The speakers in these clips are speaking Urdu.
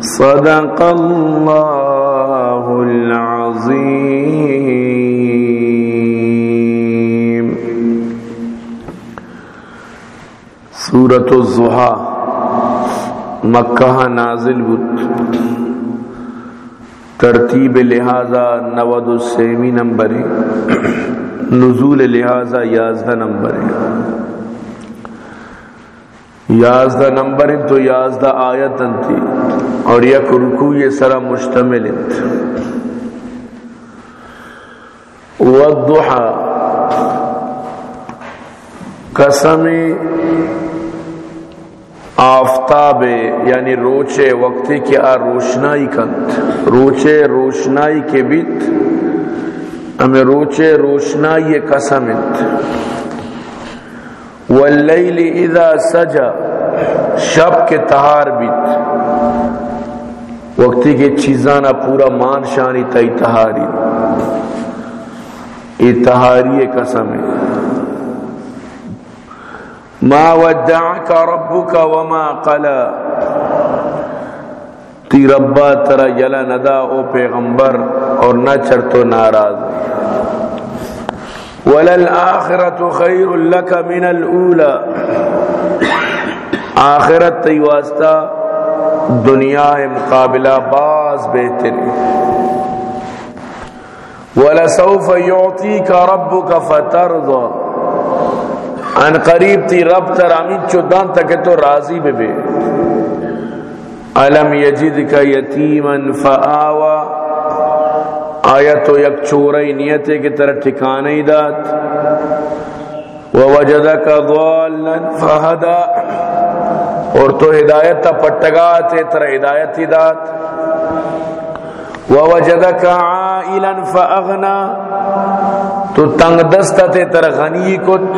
صدق الله العظيم سورة الزحا مکہ نازل بود ترتیب لہذا نود السیمی نمبر نزول لہذا یازدہ نمبر یازدہ نمبر تو یازدہ آیت تھی اور یک رکو یہ سرا مشتمل والضحا قسم آفتاب یعنی روچے وقتی کے آ روشنائی کنت۔ روچے روشنائی کے بیت۔ ہمیں روچے روشنائی قسمت واللیل اذا سجا، شب کے تہار بیت۔ وقتی کے چیزانا پورا مان شانی تئی تہاری۔ یہ قسم ہے۔ ما ودعك ربك وما قلا۔ تی ربا ترا جلا ندا او پیغمبر اور نہ چرتو ناراض۔ وللآخرة خیر لك من الاولى آخرت تی واسطہ دنیا مقابلہ باز بہتر وَلَسَوْفَ يُعْطِيكَ رَبُّكَ فَتَرْضَى۔ ان قریب تی رب تر امین چودان تک تو راضی بے بے علم یجدک یتیما فآوا آیا تو یک چورائی نیتے کی طرح ٹھکانے دات ووجدک ضالا فہدا۔ اور تو ہدایت تا پٹگا تے تر ہدایت ہی دات ووجدک عائلا فاغنا۔ تو تنگ دستا تے تر غنی کت۔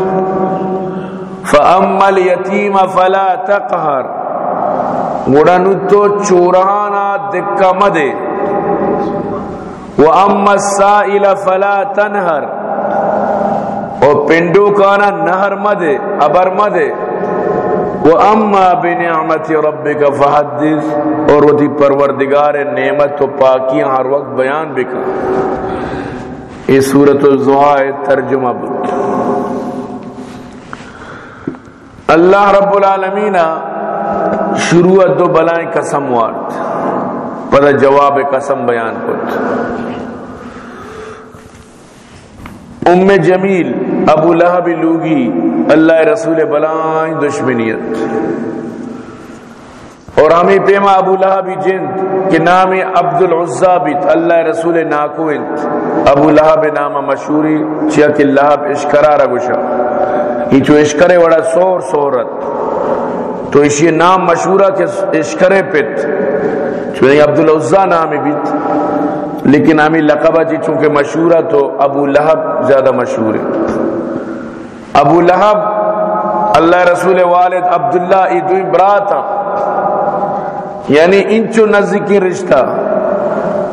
فاما الیتیم فلا تقہر۔ گڑنو تو چورانا دکا مدے۔ واما السائل فلا تنہر اور پنڈو کانا نہر مدے، ابر مدے۔ واما بنعمت ربک فحدث، اور وہ تھی پروردگار نعمت و پاکی ہر وقت بیان بکا یہ سورۃ الزحا ترجمہ بود۔ اللہ رب العالمین شروع دو بلائیں قسم وارد۔ پتہ جواب قسم بیان کت ام جمیل، ابو لہب لوگی، اللہ رسول بلائیں دشمنیت۔ اور ہمیں پیما ابو لہب جند کہ نام عبد العزا بیت اللہ رسول ناکو ابو لہب نام مشہوری، چیا کہ لہب اشکرا رگوشا یہ چو اشکرے وڑا سور سورت۔ تو اسی نام مشہورہ کہ اشکرے پت۔ چونکہ عبد العزا نام بیت لیکن ہمیں لقبہ جی چونکہ مشہورہ تو ابو لہب زیادہ مشہور ہے۔ ابو لہب، اللہ رسول والد عبداللہ ای براتا یعنی انچو نزدیکی رشتہ۔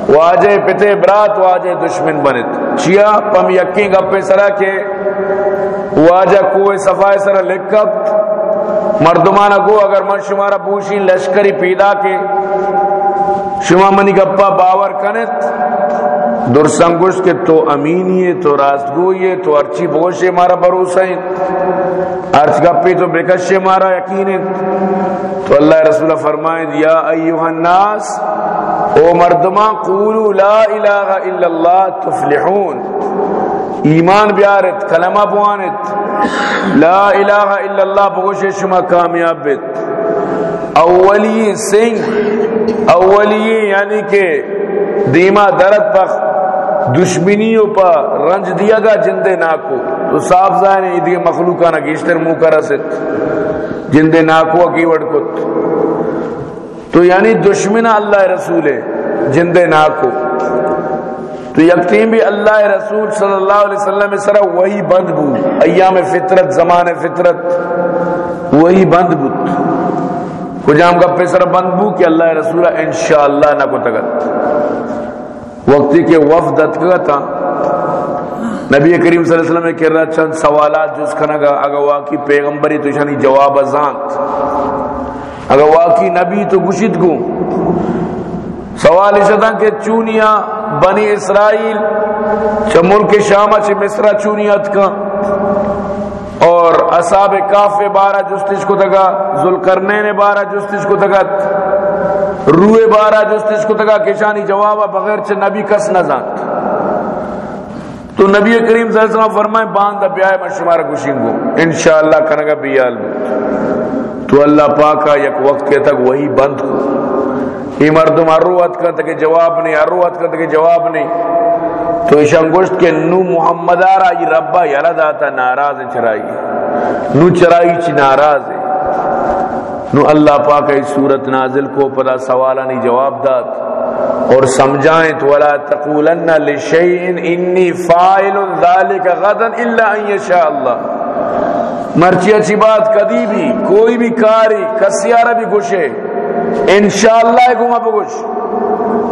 واجہ پتے برات واجہ دشمن بنت چیا پم یقین گپے سرا کے واجہ کوئے صفائے سرا لکھت۔ مردمانہ کو اگر من شمارا بوشی لشکری پیدا کے۔ شما منی گپا باور کنت در سنگوش کے تو امینی ہے تو راستگوئی ہے تو ارچی بوشے مارا بروسہ ہے ارچ گپی تو بکشے مارا یقین ہے تو اللہ رسول فرمائے یا ایوہ الناس، او مردمان، قولو لا الہ الا اللہ تفلحون. ایمان بیارت کلمہ بوانت لا الہ الا اللہ بگوش شما کامیاب بیت اولی سنگ اولی یعنی کہ دیما درد پخ دشمنیوں پر رنج دیا گا جندے ناکو۔ تو صاف ظاہر ہے، یہ مخلوقانا گیشتر منہ کا رست جندے ناکو کی وڑکت تو یعنی دشمن اللہ رسول ہے، جندے ناکو۔ تو یقین بھی اللہ رسول صلی اللہ علیہ وسلم سرا وہی بند بو ایام فطرت، زمان فطرت وہی بند بوت کجام کا پیسر بند بو کہ اللہ رسول انشاءاللہ نہ کو تگت۔ وقتی کے وفدت کا تھا۔ نبی کریم صلی اللہ علیہ وسلم نے کہہ رہا چند سوالات جو اس کنگا اگر واقعی پیغمبری تو شانی جواب ازانت اگر واقعی نبی تو گشت گو۔ سوال اس طرح کہ چونیا بنی اسرائیل، چھ ملک شامہ چھ مصرہ چونیت کا۔ اصحاب کاف بارہ جستش کو تگا ذوالقرنین بارہ جستش کو تگا روئے بارہ جستش کو تگا کشانی جوابا بغیر چھ نبی کس نہ زانت تو نبی کریم صلی اللہ علیہ وسلم فرمائے، باندھ بیائے میں شمارا گوشنگو انشاءاللہ کنگا بیال تو اللہ پاکا یک وقت کے تک وہی بند ہو۔ یہ مردم اروت کا تک جواب نہیں اروت کا تک جواب نہیں۔ تو اس انگوشت کے نو محمد آرہ یہ ربا یلا داتا ناراض چرائی۔ نو چرائی چی ناراض ہے۔ نو اللہ پاک اس صورت نازل کو پدا سوالا نہیں جواب دات اور سمجھائیں تو ولا تقولن لشیء انی فاعل ذلك غدا الا ان یشاء اللہ۔ مرچی اچھی بات کدی بھی، کوئی بھی کاری کسیارہ بھی گوشے انشاءاللہ گما بگوش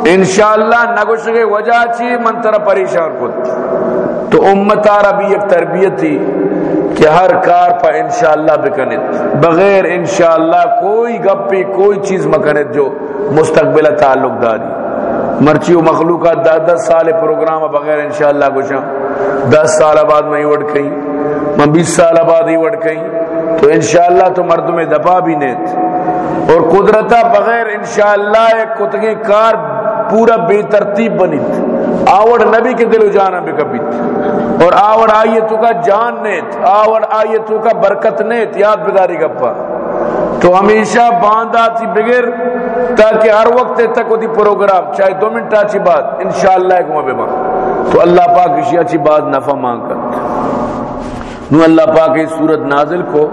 انشاءاللہ نگوش گئے وجہ چی، من ترہ پریشان کت تو امتارہ بھی ایک تربیت تھی۔ کہ ہر کار پا انشاءاللہ بکنت بغیر انشاءاللہ کوئی گپی، کوئی چیز مکنت جو مستقبل تعلق داری۔ مرچی و مخلوقات دس دس سال پروگرام بغیر انشاءاللہ گوشا دس سال بعد میں وڑ کہیں۔ میں بیس سال بعد ہی وڑ کہیں۔ تو انشاءاللہ تو مردم دفاع بھی نیت۔ اور قدرتا بغیر انشاءاللہ ایک کتگی کار پورا بے ترتیب بنیت آوڑ نبی کے دل جانا بھی کبیت اور آوڑ آئیے تو کا جان نیت، آوڑ آئیے تو کا برکت نیت یاد بداری گپا۔ تو ہمیشہ باندھا تھی بغیر، تاکہ ہر وقت تک وہ پروگرام، چاہے دو منٹ اچھی بات، انشاءاللہ ایک مبے ماں تو اللہ پاک اسی اچھی بات نفع مانگ کر۔ نو اللہ پاک اس صورت نازل کو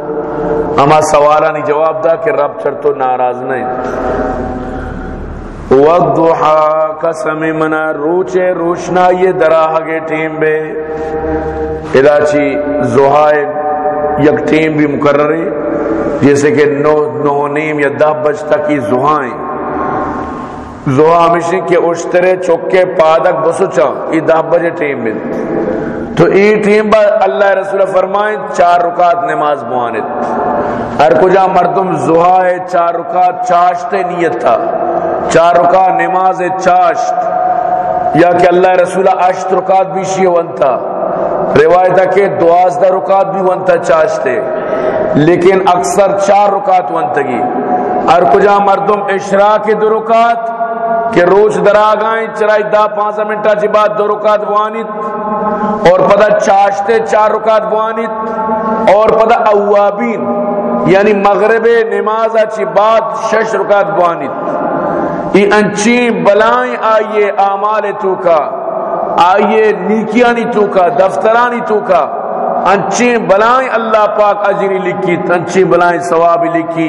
ہما سوالا نہیں جواب دا کہ رب چر تو ناراض نہیں۔ وضحا قسم منا روچے روشنا یہ دراہ گے ٹیم بے ادا زہائے یک ٹیم بھی مقرر ہے، جیسے کہ نو نو نیم یا دہ بج تک کی زہائیں زہا ہمیشہ کے اشترے چکے پادک بسوچا یہ دہ بجے ٹیم میں تو ای ٹیم با اللہ رسول فرمائیں چار رکات نماز بوانت۔ ہر کجا مردم زہائے چار رکات چاشتے نیت تھا چار رکات نماز چاشت، یا کہ اللہ رسول اشت رکات بھی شیئے ونتا۔ روایتہ کہ دوازدہ رکات بھی ونتا چاشتے، لیکن اکثر چار رکات ونتگی ہر کجا مردم اشراء کے دو رکات کہ روچ درا گائیں چرائی دا پانسا منٹا چی بعد دو رکات بوانیت۔ اور پدا چاشتے چار رکات بوانیت۔ اور پدا اوابین یعنی مغرب نماز چی بعد شش رکات بوانیت۔ ای انچی بلائیں، آئیے آمال تو کا آئیے نیکیانی تو کا دفترانی تو کا انچی بلائیں، اللہ پاک اجری لکھی، انچی بلائیں ثواب لکھی۔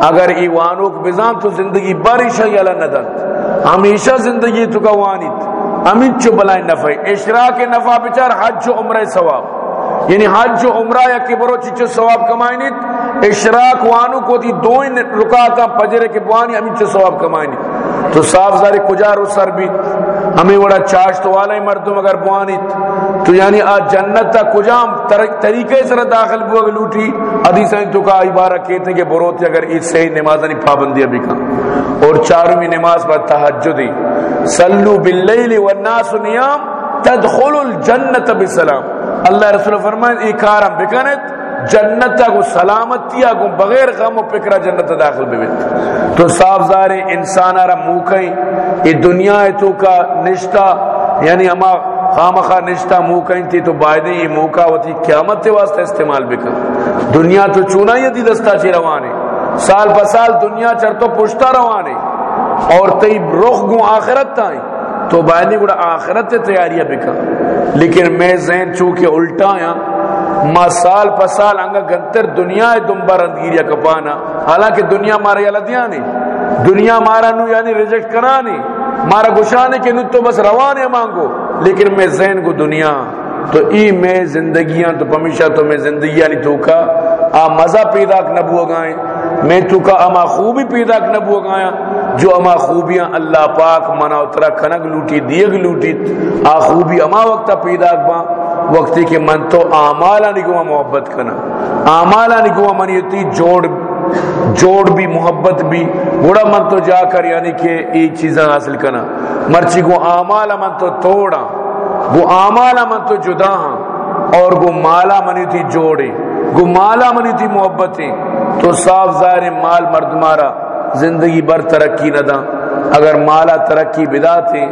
اگر ایوانوں کو بزان تو زندگی باری شئی اللہ ندت ہمیشہ زندگی تو کا وانیت امین چو بلائیں نفع اشراق نفع بچار، حج و عمرہ ثواب۔ یعنی حج و عمرہ یا کبرو چچو ثواب کمائنیت، اشراق وانو کو دی دو رکاتا پجرے کے بوانی، ہمیں چھے ثواب کمائنی تو صاف زاری کجا رو سر بھی ہمیں وڑا چاشت والا مردم اگر بوانی تو یعنی آج جنت تا کجام طریقے سر داخل بو اگر لوٹی؟ حدیث تو کا عبارہ کہتے ہیں کہ بروتی اگر اس صحیح نماز نہیں پابندی ابھی کا اور چارویں نماز پر تحجدی صلو باللیل والناس نیام تدخل الجنت بسلام۔ اللہ رسول فرمائے ایکارم بکنت جنت کو سلامتی کو بغیر غم و فکر جنت داخل بھی تو صاف ظاہر انسان آرہ موکئی یہ دنیا ہے تو کا نشتہ یعنی اما خامخا نشتہ موکئی تھی تو بائدیں یہ موقع ہوتی، قیامت تے واسطہ استعمال بھی کر دنیا تو چونا یہ دی دستا چی روانے، سال پہ دنیا چر تو پشتا روانے، اور تی رخ گو آخرت تائیں۔ تو بائدیں گوڑا آخرت تے تیاریاں بکا لیکن میں ذہن چونکہ الٹا ہاں، یا ما سال پا سال انگا گنتر دنیا دنبا رندگیریا کپانا۔ حالانکہ دنیا مارا یا لدیا نہیں۔ دنیا مارا نو یعنی ریجیکٹ کرانی مارا گشانے کے نو تو بس روانے مانگو۔ لیکن میں ذہن کو دنیا، تو ای میں زندگیاں تو پمیشہ تو میں زندگیاں نہیں تو کا آ مزہ پیدا نبو گائیں میں تو کا اما خوبی پیدا نبو گایا، جو اما خوبیاں اللہ پاک منا اترا کنگ لوٹی، دیگ لوٹی، آ خوبی اما وقت پیدا با وقتی کہ من تو آمالا نگو محبت کنا۔ آمالا نگو من یتی جوڑ جوڑ بھی، محبت بھی بڑا من تو جا کر یعنی کہ ای چیزاں حاصل کنا۔ مرچی گو آمالا من تو توڑا گو آمالا من تو جدا ہاں اور گو مالا منی تھی جوڑے۔ گو مالا منی تھی محبتیں، تو صاف ظاہر مال مرد مارا، زندگی بر ترقی نہ دا اگر مالا ترقی بدا تھی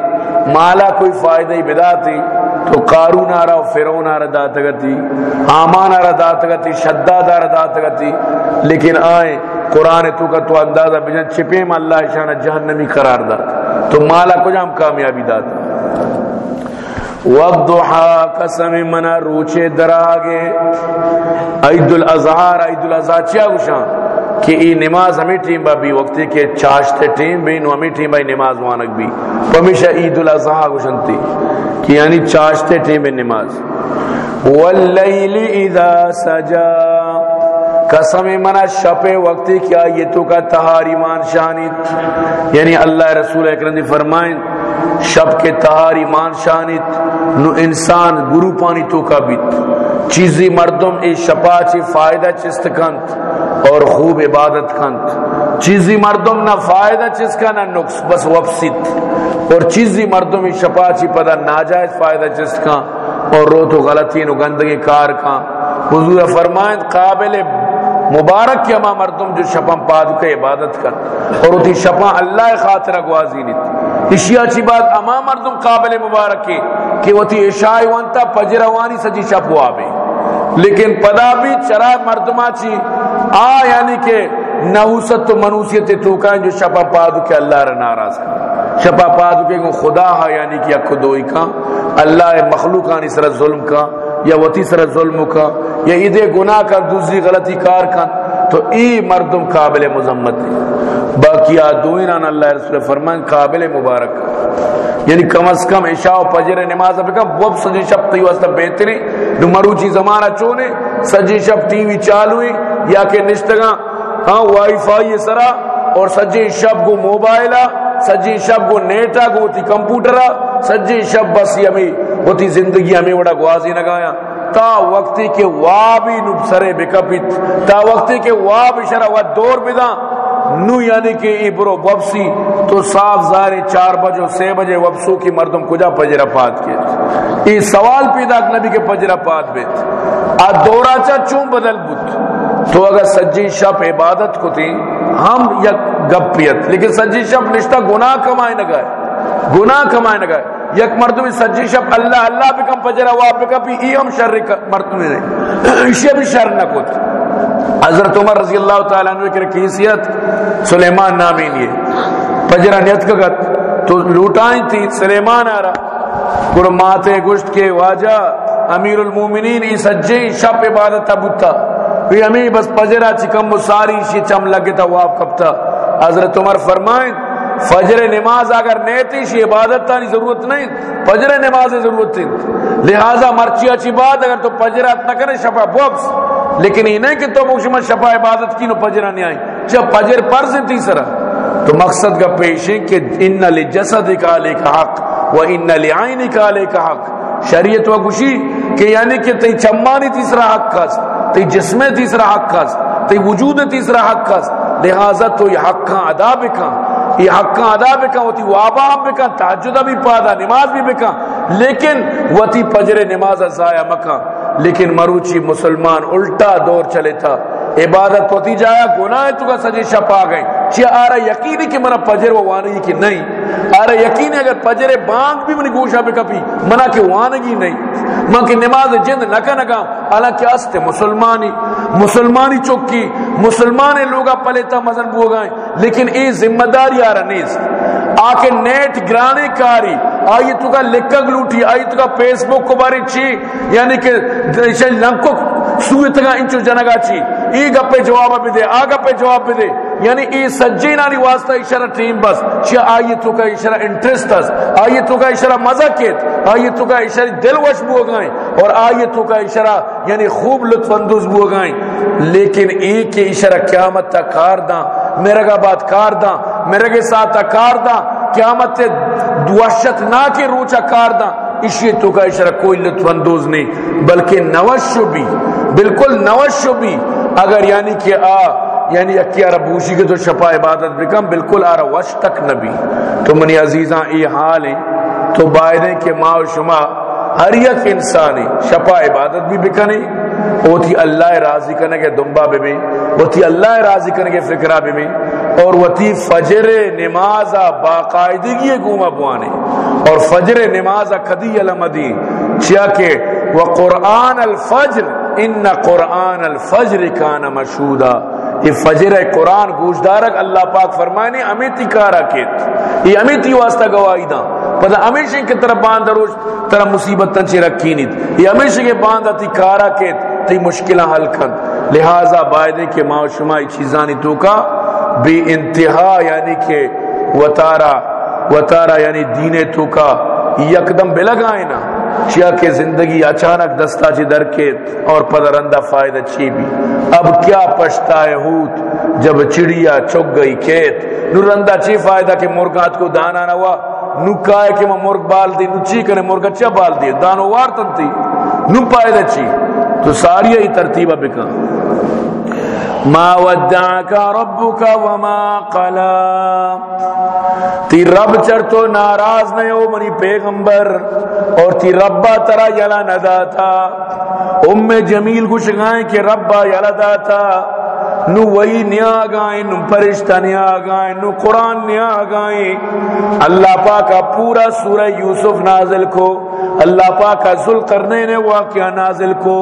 مالا کوئی فائدہ ہی بدا تھی تو قارون آرہ و فرعون آرہ دات گتی، آمان آرہ دات گتی، شداد آرہ دات گتی۔ لیکن آئیں، قرآن تو کا تو اندازہ بجن چھپے میں اللہ شانہ جہنمی قرار دات تو مالا کو جام کامیابی داتا وقدحا قسم منا روچے دراگے۔ عید الازہار عید الازہار چیا گوشان کہ ای نماز ہمیں ٹیم با بھی وقتی کے چاشتے ٹیم بھی نو ہمیں ٹیم بائی نماز وانک بھی پمیشہ عید الاضحیٰ گوشنتی کہ یعنی چاشتے ٹیم بھی نماز۔ واللیل اذا سجا۔ قسم منا شپ وقتی کیا یہ تو کا تہار ایمان شانیت۔ یعنی اللہ رسول اکرم دی فرمائیں شب کے تہار ایمان شانیت نو انسان گرو پانی تو کا بیت۔ چیزی مردم ای شپا چی فائدہ چست کنت اور خوب عبادت کند چیزی مردم نہ فائدہ چیز کا نہ نقص، بس وفسد اور چیزی مردم شپا چی پدا ناجائز فائدہ چیز کا اور رو تو غلطی نو گندگی کار کا حضور فرمائیں قابل مبارک کے اما مردم جو شپم پادو کے عبادت کر۔ اور اتی شپا اللہ خاطرہ گوازی نیت اشیاء چی بات، اما مردم قابل مبارک کے کہ وہ تی وانتا پجروانی سجی شپو آبے لیکن پدا بھی چرا مردمہ چی آ یعنی کہ نحوست تو منوسیت تو کا جو شپا پادو کے اللہ را ناراض کا شپا پادو کے خدا ہا یعنی کہ اکھ دوئی کا۔ اللہ مخلوقانی سر ظلم کا یا وتی سر ظلم کا۔ یا ایدے گناہ کا دوسری غلطی کار کا تو ای مردم قابل مذمت باقی آدوئنان اللہ رسول فرمان قابل مبارک۔ یعنی کم از کم عشاء و پجر نماز بکم وب سجی شب تیو استا بہتری۔ نو مروچی زمانہ چونے، سجی شب ٹی وی چالوئی، یا کہ نشتگاں ہاں وائی فائی سرا، اور سجی شب کو موبائلہ، سجی شب کو نیٹا کو تی کمپیوٹرا سجی شب بس یمی ہوتی زندگی ہمیں بڑا گوازی نگایا۔ تا وقتی کے وابی نبسرے بکپیت تا وقتی کے واب شرع و دور بدا نو یعنی کہ ای برو وبسی، تو صاف ظاہر چار بجو سے بجے وبسو کی مردم کجا پجرہ پات کے ای سوال پیدا نبی کے پجرہ پات بیت۔ آ دورا چا چون بدل بت تو اگر سجی شب عبادت کو تھی ہم یک گپیت لیکن سجی شب نشتہ گناہ کمائے نہ گئے۔ گناہ کمائے نہ گئے۔ یک مردم سجی شب اللہ اللہ بکم پجرہ واب بکم بھی ای ہم شر مردمی نہیں اسے بھی شر نہ کت حضرت عمر رضی اللہ تعالیٰ عنہ کی کیسیت سلیمان نامی لیے پجرہ نیت کگت تو لوٹائیں تھی سلیمان آ رہا۔ گر ماتے گشت کے واجہ امیر المومنین ای سجی شب عبادت بتا وی امی بس پجرہ چکم مساری شی چم لگے تا واپ کبتا حضرت عمر فرمائیں فجر نماز اگر نیتی شی عبادت تانی ضرورت نہیں، فجر نماز ضرورت تھی۔ لہذا مرچی اچھی بات، اگر تو فجرات نہ کرے، شفا بوکس۔ لیکن انہیں کہ تو مشمہ شفا عبادت کی، نو پجرہ نہیں آئی۔ جب پجر پرز تیسرا تو مقصد کا پیش ہے کہ ان لجسد کا لے کا حق و ان لعین کا لے کا حق شریعت و گوشی کہ یعنی کہ تی چمانی تیسرا حق کس تی جسم تیسرا حق کس تی وجود تیسرا حق کس لہذا تو یہ حق کا ادا بکا یہ حق کا ادا بکا وہ تی وابا بکا تحجد بھی پادا، نماز بھی بکا لیکن وہ تی پجر نماز ضائع مکا لیکن مروچی مسلمان الٹا دور چلے تھا۔ عبادت پوتی جایا، گناہ تو کا سجے شپا گئے چی آرہ یقینی کہ منا پجر وہ وانگی کی نہیں؟ آرہ یقینی اگر پجر بانگ بھی منی گوشا پہ کپی منا کہ وانگی نہیں۔ من کی نماز جند نہ نکا نکا حالانکہ استے مسلمانی مسلمانی چکی مسلمانی لوگا پلیتا مزن بو گئے لیکن ای ذمہ داری آرہ نیز۔ آکے نیٹ گرانے کاری آئی تو کا لکھا گلوٹی آئی تو کا فیس بک کو باری چی یعنی کہ لنکو سوئی تگا انچو جنگا چی۔ ای گپے جواب بھی دے آ گپے جواب بھی دے۔ یعنی ای سجی نانی واسطہ اشارہ ٹیم بس، چی آئی تو کا اشارہ انٹرسٹ اس آئی تو کا اشارہ مزہ کیت، آئی تو کا اشارہ دل وش بو گائیں اور آئی تو کا اشارہ یعنی خوب لطف اندوز بو گائیں لیکن ای کے اشارہ قیامت تا کار دا میرے گا بات کار دا میرے کے ساتھ تا کار دا قیامت تے دوشت نہ کے روچا کار دا اسی تو کا اشارہ کوئی لطف اندوز نہیں، بلکہ نوشو بھی بالکل نوشو بھی اگر یعنی کہ آ یعنی اکیا ربوشی کے تو شفا عبادت بکم، بالکل آ وش تک نبی۔ تو منی عزیزاں ای حال ہیں تو بائدیں کہ ما و شما ہر یک انسانی شفا عبادت بھی بکنے، وہ تھی اللہ راضی کرنے کے دنبا بے بھی وہ تھی اللہ راضی کرنے کے فکرہ بے بھی اور وہ تھی فجر نماز باقاعدگی گوما بوانے۔ اور فجر نماز کدی علمدی چیا کہ وہ قرآن الفجر، ان قرآن الفجر کان مشہودا۔ یہ فجر ہے، قرآن گوشدارک، اللہ پاک فرمانے امیتی کارا کیت۔ یہ امیتی واسطہ گواہی دا پتہ ہمیشہ کی طرف باندھ روش طرح مصیبت تنچے رکھی نہیں یہ ہمیشہ کے باندھ تی کارا کیت، تی مشکلہ حل کن۔ لہذا بائدے کے ماں شمائی چیزانی تو کا بے انتہا یعنی کہ وطارا وطارا یعنی دین تو کا، یکدم بلگائے نا۔ چیا کہ زندگی اچانک دستا چی درکت اور پدرندہ فائدہ چی بھی اب کیا پشتا ہے ہوت جب چڑیا چک گئی کھیت۔ نو رندہ چی فائدہ کہ مرگات کو دانا نہ ہوا؟ نو کائے کہ میں مرگ بال دی نو چی کنے مرگا چا بال دی؟ دانو وارتن تھی نو پائدہ چی۔ تو ساری ہی ترتیبہ بکا۔ ما ودعك ربك وما قلا تی رب چر تو ناراض نہیں ہو منی پیغمبر، اور تی ربا ترا یلا نہ داتا۔ ام جمیل کچھ گائیں کہ ربا یلا داتا۔ نو وہی نیا گائیں نو پرشتہ نیا گائیں نو قرآن نیا گائیں اللہ پاکا پورا سورہ یوسف نازل کو، اللہ پاکا ذل کرنے نے واقعہ نازل کو،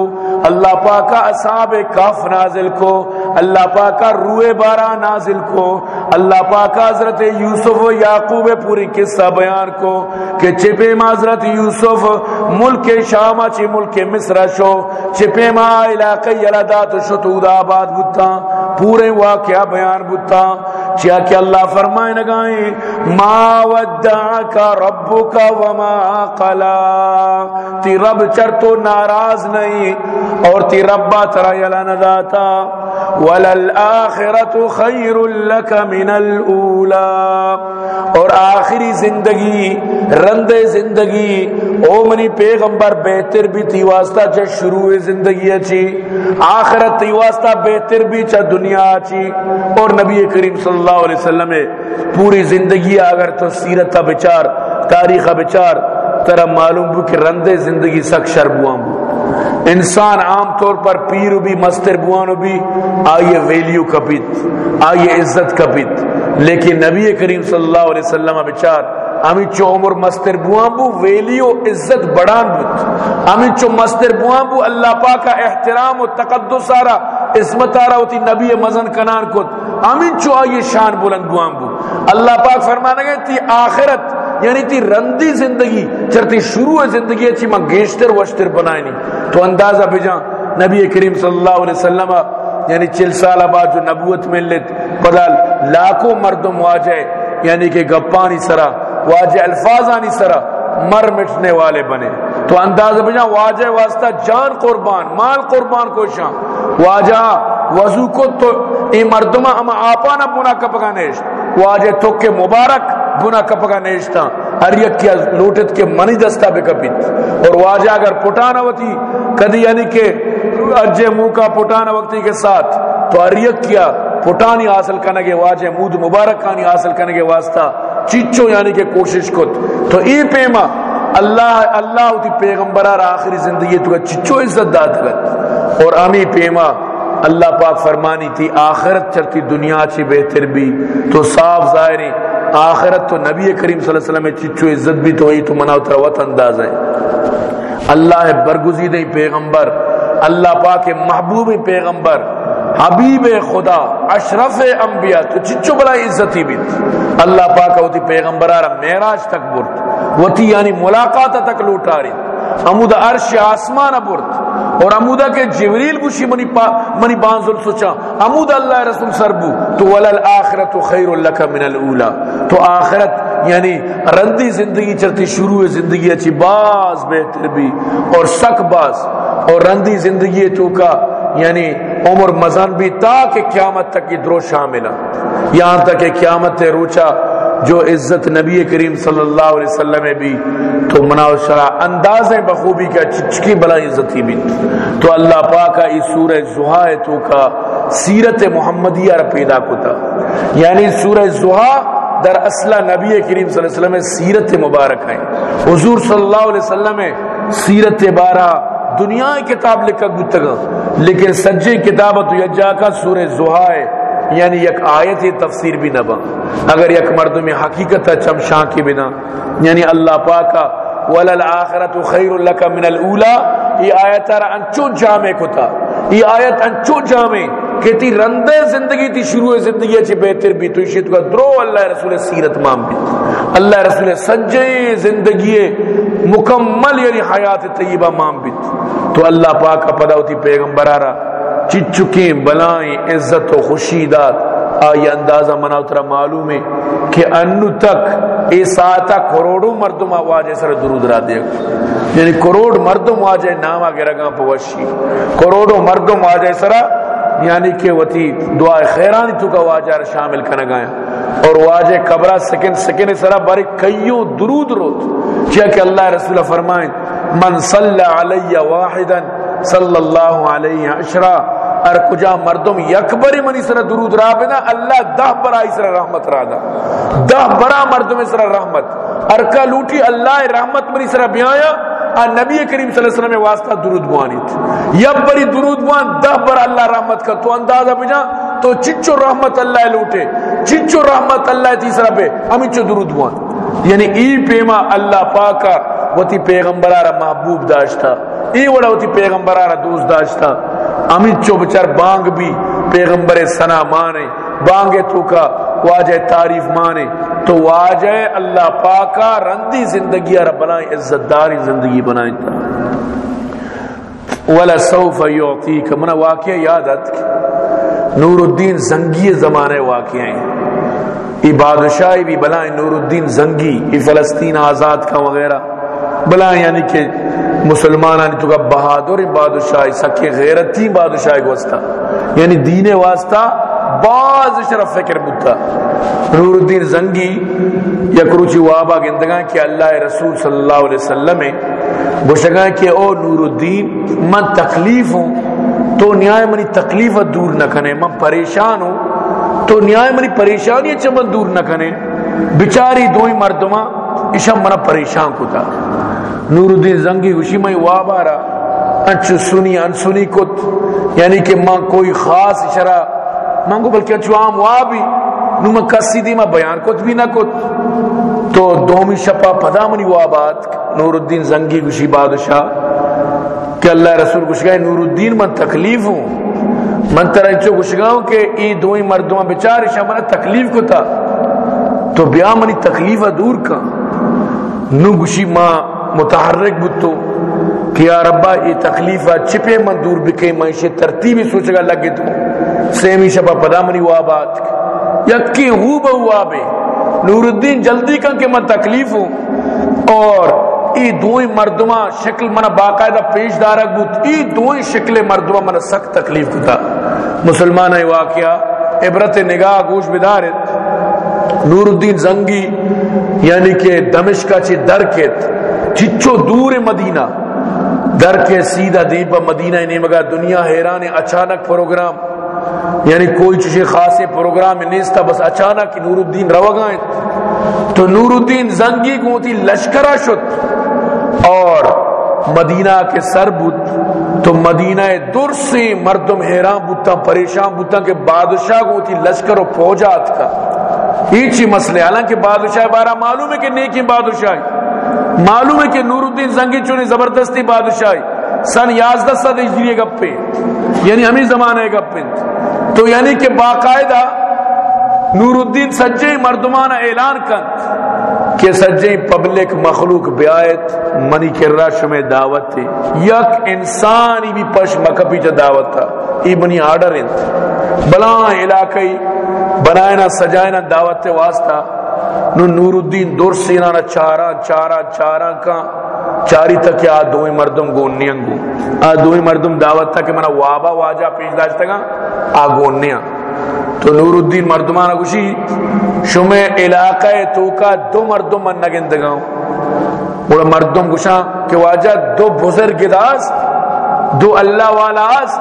اللہ پاکا اصحاب کاف نازل کو، اللہ پاکا روئے بارہ نازل کو اللہ پاکا حضرت یوسف و یعقوب پوری قصہ بیان کو کہ چپے ما حضرت یوسف ملک شام چی ملک مصر شو، چپے ما علاقہ یلدات شتود آباد بتا پورے واقعہ بیان بتا چیا کہ اللہ فرمائے نگائیں ما ودعک ربک وما قلا۔ تی رب چر تو ناراض نہیں، اور تی ربا ترا یلا نداتا وللآخرت خیر لک من الاولا اور آخری زندگی، رند زندگی، او منی پیغمبر بہتر بھی تی واسطہ چا شروع زندگی اچھی آخرت تی واسطہ بہتر بھی چا دنیا اچھی اور نبی کریم صلی اللہ علیہ وسلم پوری زندگی اگر تو سیرت بچار، تاریخ بچار ترا معلوم بو کہ رندے زندگی سک شربوان انسان عام طور پر پیر بھی، مستر بوانو بھی، آئیے ویلیو کپیت آئیے عزت کپیت لیکن نبی کریم صلی اللہ علیہ وسلم بچار امی چو عمر مستر بوان بو، ویلیو، عزت بڑان بوت۔ امی چو مستر بوان بو، اللہ پاکا احترام و تقدس آرا عصمت آرا ہوتی نبی مزن کنان کت۔ امی چو آئیے شان بلند بوان بو۔ اللہ پاک فرمانا گئے، تی آخرت یعنی تی رندی زندگی چرتی شروع زندگی اچھی ماں گیشتر وشتر بنائی نہیں تو اندازہ بجان نبی کریم صلی اللہ علیہ وسلم یعنی چل سال بعد جو نبوت ملت بدل لاکھوں مردم واجہ یعنی کہ گپانی سرا، واجہ الفاظانی سرا، مر مٹنے والے بنے۔ تو اندازہ بجان واجہ واسطہ جان قربان، مال قربان کو شان واجہ، وضو کو تو ای مردمہ اما آپانا بنا کپگا نیشت واجہ تو کے مبارک بنا کپگا نیشتا ہر یک کیا لوٹت کے منی دستا بے کپیت۔ اور واجہ اگر پٹانا ہوتی، کدی یعنی کہ اجے منہ کا پٹانا وقتی کے ساتھ، تو ہر یک کیا پٹانی حاصل کرنے کے واجہ مود مبارک کانی حاصل کرنے کے واسطہ چچو یعنی کہ کوشش کت۔ تو ای پیما، اللہ اللہ تی پیغمبرار آخری زندگی تو چچو عزت داد گت اور امی پیما، اللہ پاک فرمانی تھی، آخرت چرتی دنیا چی بہتر بھی۔ تو صاف ظاہری آخرت تو نبی کریم صلی اللہ علیہ وسلم میں چچو عزت بھی تو ہی تو مناو وط انداز ہے۔ اللہ برگزید پیغمبر، اللہ پاک محبوب پیغمبر، حبیب خدا، اشرف انبیاء، تو چچو بلا عزتی بھی۔ اللہ پاک ہوتی پیغمبرارا میراج تک برت وتی یعنی ملاقات تک لوٹاری امود عرش آسمان برد. اور امودہ کے جبریل بوشی منی, پا منی بانزل سوچا. امود اللہ رسول سربو تو ولل آخرت خیر لک من الاولا تو آخرت یعنی رندی زندگی چرتی شروع زندگی اچھی باز بہتر بھی. اور سک باز. اور رندی زندگی تو کا یعنی عمر مزان بھی تا کہ قیامت تک کی درو شامل یہاں تک کہ قیامت روچا جو عزت نبی کریم صلی اللہ علیہ وسلم میں بھی تو مناوشرا انداز بخوبی کا چچکی بلا عزتی بھی تو اللہ پاک کا اس سورہ زحا تو کا سیرت محمدیہ پیدا کتا۔ یعنی سورہ زحا در اصلہ نبی کریم صلی اللہ علیہ وسلم میں سیرت مبارک ہیں حضور صلی اللہ علیہ وسلم میں سیرت بارہ دنیا کتاب لکھا گتگا لیکن سجے کتابت یجا کا سورہ زحا ہے۔ یعنی یک آیت تفسیر بھی نہ با اگر یک مردم حقیقت چمشاں کی بنا یعنی اللہ پاکا ولل آخرت خیر لک من الاولا یہ آیت را انچو جامع کتا یہ آیت انچو جامع۔ کہ تی رندے زندگی تی شروع زندگی اچھی بہتر بھی۔ تو اسی تو درو اللہ رسول سیرت مام بھی۔ اللہ رسول سجے زندگی مکمل یعنی حیات طیبہ مام بھی۔ تو اللہ پاک کا پدا ہوتی پیغمبر آرہ چچکیں، بلائیں، عزت و خوشی داد۔ آئی اندازہ منا اترا معلوم ہے کہ انو تک، اے ساعتا کروڑوں مردم آواجے سر درود را دے۔ یعنی کروڑ مردم آجے نام آگے رگاں پوشی کروڑوں مردم آجے سر یعنی کہ وتی دعا خیرانی تو کا واجہ شامل کرنا گایا۔ اور واجہ قبرہ سکن سکن سرا بارے کئیوں درود روت۔ کیا کہ اللہ رسول فرمائیں، من صلی علی واحدا صلی اللہ علیہ عشرہ، ار کجا مردم یکبر منی سر درود را بنا اللہ دہ برا اس رحمت را دا۔ دہ برا مردم اس رحمت۔ ار کا لوٹی اللہ رحمت منی سر بیایا اور نبی کریم صلی اللہ علیہ وسلم میں واسطہ درود بوانی تھی یب بری درود بوان، دہ برا اللہ رحمت کا تو اندازہ بجا تو چچو رحمت اللہ لوٹے، چچو رحمت اللہ تیسرا پہ ہمیں چو درود بوان۔ یعنی ای پیما اللہ پاکا، وتی پیغمبرارا محبوب داشتا۔ ای وڑا وتی پیغمبرارا دوست داشتا امید چو بچار بانگ بھی پیغمبر سنا مانے بانگے تو کا واجہ تعریف مانے۔ تو واجہ اللہ پاکا رندی زندگی اور بنائیں عزت داری زندگی بنائیں تا ولا سوف یعطیک من واقعہ یادت نور الدین زنگی زمانے واقعہ ہیں۔ ای بادشاہی بھی بلائیں نور الدین زنگی ای فلسطین آزاد کا وغیرہ۔ بلائیں یعنی کہ مسلمان تو کا بہادر بادشاہ سکے غیرتی بادشاہ واسطہ یعنی دین واسطہ باز شرف فکر بتا نور الدین زنگی یا کروچی وابا گندگاں کہ اللہ رسول صلی اللہ علیہ وسلم بوشگاں کہ او نور الدین، من تکلیف ہوں تو نیائے منی تکلیف دور نہ کنے، من پریشان ہوں تو نیائے منی پریشانی اچھا من دور نہ کنے۔ بچاری دوئی مردمہ اشم منا پریشان کو تھا نور الدین زنگی گوشی میں وابارا انچو سنی انسنی کت یعنی کہ ماں کوئی خاص شرع ماں کو بلکہ انچو عام وابی، نو میں کسی دی میں بیان کت بھی نہ کت۔ تو دومی شپا پدا منی وابات نور الدین زنگی گوشی بادشاہ، کہ اللہ رسول گوشگاہ نور الدین من تکلیف ہوں۔ من ترچو گوشگاہوں کہ ای دوئی مردوں بچار شمنا تکلیف کو تھا تو بیا منی تکلیف دور کا نو گوشی ماں متحرک بتو، کہ یا ربا یہ تکلیفہ چپے من دور بکے میں اسے ترتیبی سوچ گا لگے تو۔ سیمی شبہ پدا منی وابات یکی ہو بہو آبے۔ نور الدین جلدی کن کہ میں تکلیف ہوں۔ اور ای دوئی مردمہ شکل منا باقاعدہ پیش دارک بود ای دوئی شکل مردمہ منا سخت تکلیف کتا مسلمان ہے واقعہ، عبرت نگاہ گوش بدارت۔ نور الدین زنگی یعنی کہ دمشقہ چی درکت۔ چچو دور مدینہ۔ در کے سیدھا دیپا مدینہ یعنی نہیں مگا دنیا حیران اچانک پروگرام۔ یعنی کوئی چیز خاص پروگرام نہیں تھا بس اچانک نور الدین روگائیں تو نور الدین زنگی کو تھی لشکرہ شد۔ اور مدینہ کے سر بود۔ تو مدینہ در سے مردم حیران بوتا پریشان بوتا کہ بادشاہ کو تھی لشکر و فوجات کا۔ ایچی مسئلے، حالانکہ بادشاہ بارہ معلوم ہے کہ نیکی بادشاہ معلوم ہے کہ نور الدین زنگی چونی زبردستی بادشاہ سن یازدہ صد ہجری گپے یعنی ہمیں زمانہ گپے تو یعنی کہ باقاعدہ نور الدین سجے مردمانہ اعلان کن کہ سجے پبلک مخلوق بیایت منی کے رش میں دعوت تھی۔ یک انسانی بھی پش مکہ پیچھے دعوت تھا۔ ای بنی آرڈر انت بلان علاقی بنائنا سجائنا دعوت واسطہ۔ نو نور الدین دور سینا چارا چارا چارا کا چاری تک آ دوئی مردم گونیاں گو۔ آ دوئی مردم دعوت تھا کہ منا وابا واجہ پیش داشتا گا، آ گونیاں۔ تو نور الدین مردمانہ گوشی، شمع علاقہ تو کا دو مردم من نگندگاؤں بڑا مردم گوشا کہ واجہ دو بزرگ داس دو اللہ والا آس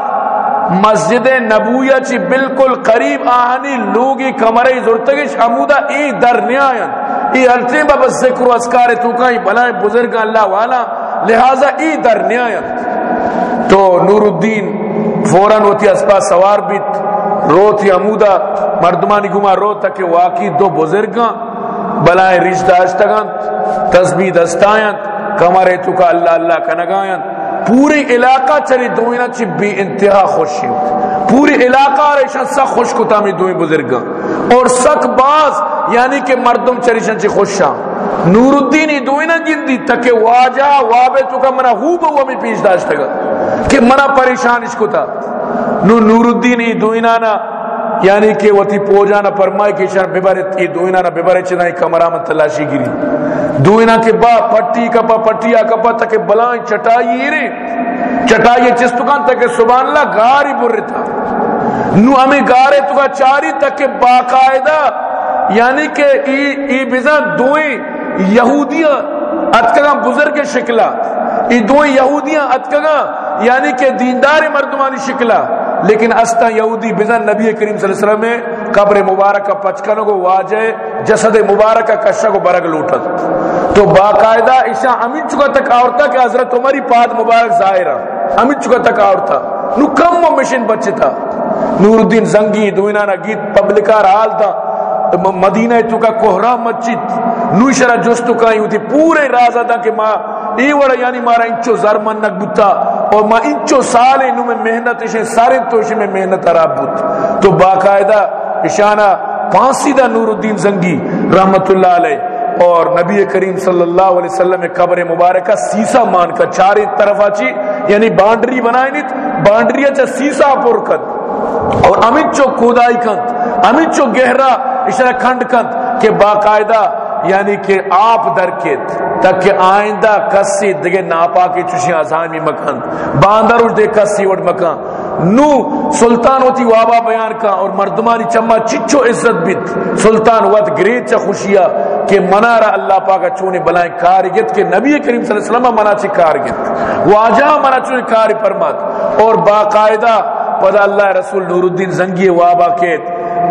مسجد نبویہ چی بالکل قریب آہنی، لوگی کمرے زرتگش، عمودہ، ای در نیائن ای حلتے با بس ذکر و اسکار تو کئی بلائیں بزرگ اللہ والا، لہذا ای در نیائن تو نور الدین فوراں ہوتی اسپا سوار بیت، روتی عمودہ، مردمانی گما رو تک واقعی دو بزرگاں بلائیں رشتہ اشتگان، تسبیح دستائیں کمرے تو کا اللہ اللہ کنگائیں پوری علاقہ چلی دوئینا چی بے انتہا خوشی پوری علاقہ ریشن سخ خوش کتا میں دوئی بزرگاں. اور سک باز یعنی کہ مردم چریشن چی خوشاں نور الدینی دوئینا گندی تک واجہ وابے تو کا منا ہو بہو ہمیں پیش داشتا گا کہ منا پریشان اس کتا. نو نور الدین ای دوئینا نا یعنی کہ وہ تھی پوجانا فرمائے کہ شان ببارے ای دوئینا نا ببارے چنائی کمرہ من تلاشی گری۔ دوئینا کے با پٹی کپا پٹیا کپا تک بلائیں چٹائی رے چٹائی چستکان تک سبحان اللہ گاری بر تھا۔ نو ہمیں گارے تو کا چاری تک باقاعدہ۔ یعنی کہ ای, ای بزن دوئی یہودیاں اتکگاں بزرگ شکلہ۔ ای دوئی یہودیاں اتکگاں یعنی کہ دیندار مردمانی شکلہ۔ لیکن استا یہودی بزن نبی کریم صلی اللہ علیہ وسلم میں قبر مبارکہ پچکنوں کو واجہ، جسد مبارکہ کشہ کو برگ لوٹت۔ تو باقاعدہ عشاء امین چکا تک آورتا کہ حضرت عمری پاد مبارک ظاہرہ۔ امین چکا تک آورتا۔ نو کم و مشن بچے تھا نور الدین زنگی، دوینانا گیت پبلکار حال تھا مدینہ تو کا کوہرا مسجد۔ نوشرا جستو کائی ہوتی پورے راز ادا کہ ماں ای وڑا یعنی مارا انچو زرمن نک بتا اور ما انچو سالے نو میں محنت اشے سارے توشے میں محنت عراب بت تو باقاعدہ اشانہ پانسی دا نور الدین زنگی رحمت اللہ علیہ اور نبی کریم صلی اللہ علیہ وسلم قبر مبارکہ سیسا مان کا چارے طرف آچی یعنی بانڈری بنائے نیت، بانڈری اچھا سیسا پر کند اور امت چو کودائی کند امت چو گہرا اشارہ کھنڈ کند کہ باقاعدہ یعنی کہ آپ درکت تک آئندہ کسی دگے ناپا کی چوشی آزامی مکان باندر اٹھ دے کسی وڈ مکان۔ نو سلطان ہوتی وابا بیان کا اور مردمانی چمہ چچو عزت بیت۔ سلطان ود گریت چا خوشیا کہ منارا اللہ پاکا چونے بلائیں کارگت کہ نبی کریم صلی اللہ علیہ وسلم منا چی کارگت۔ واجہ منا چونے کاری پرمات اور باقاعدہ پدا اللہ رسول نور الدین زنگی وابا کیت۔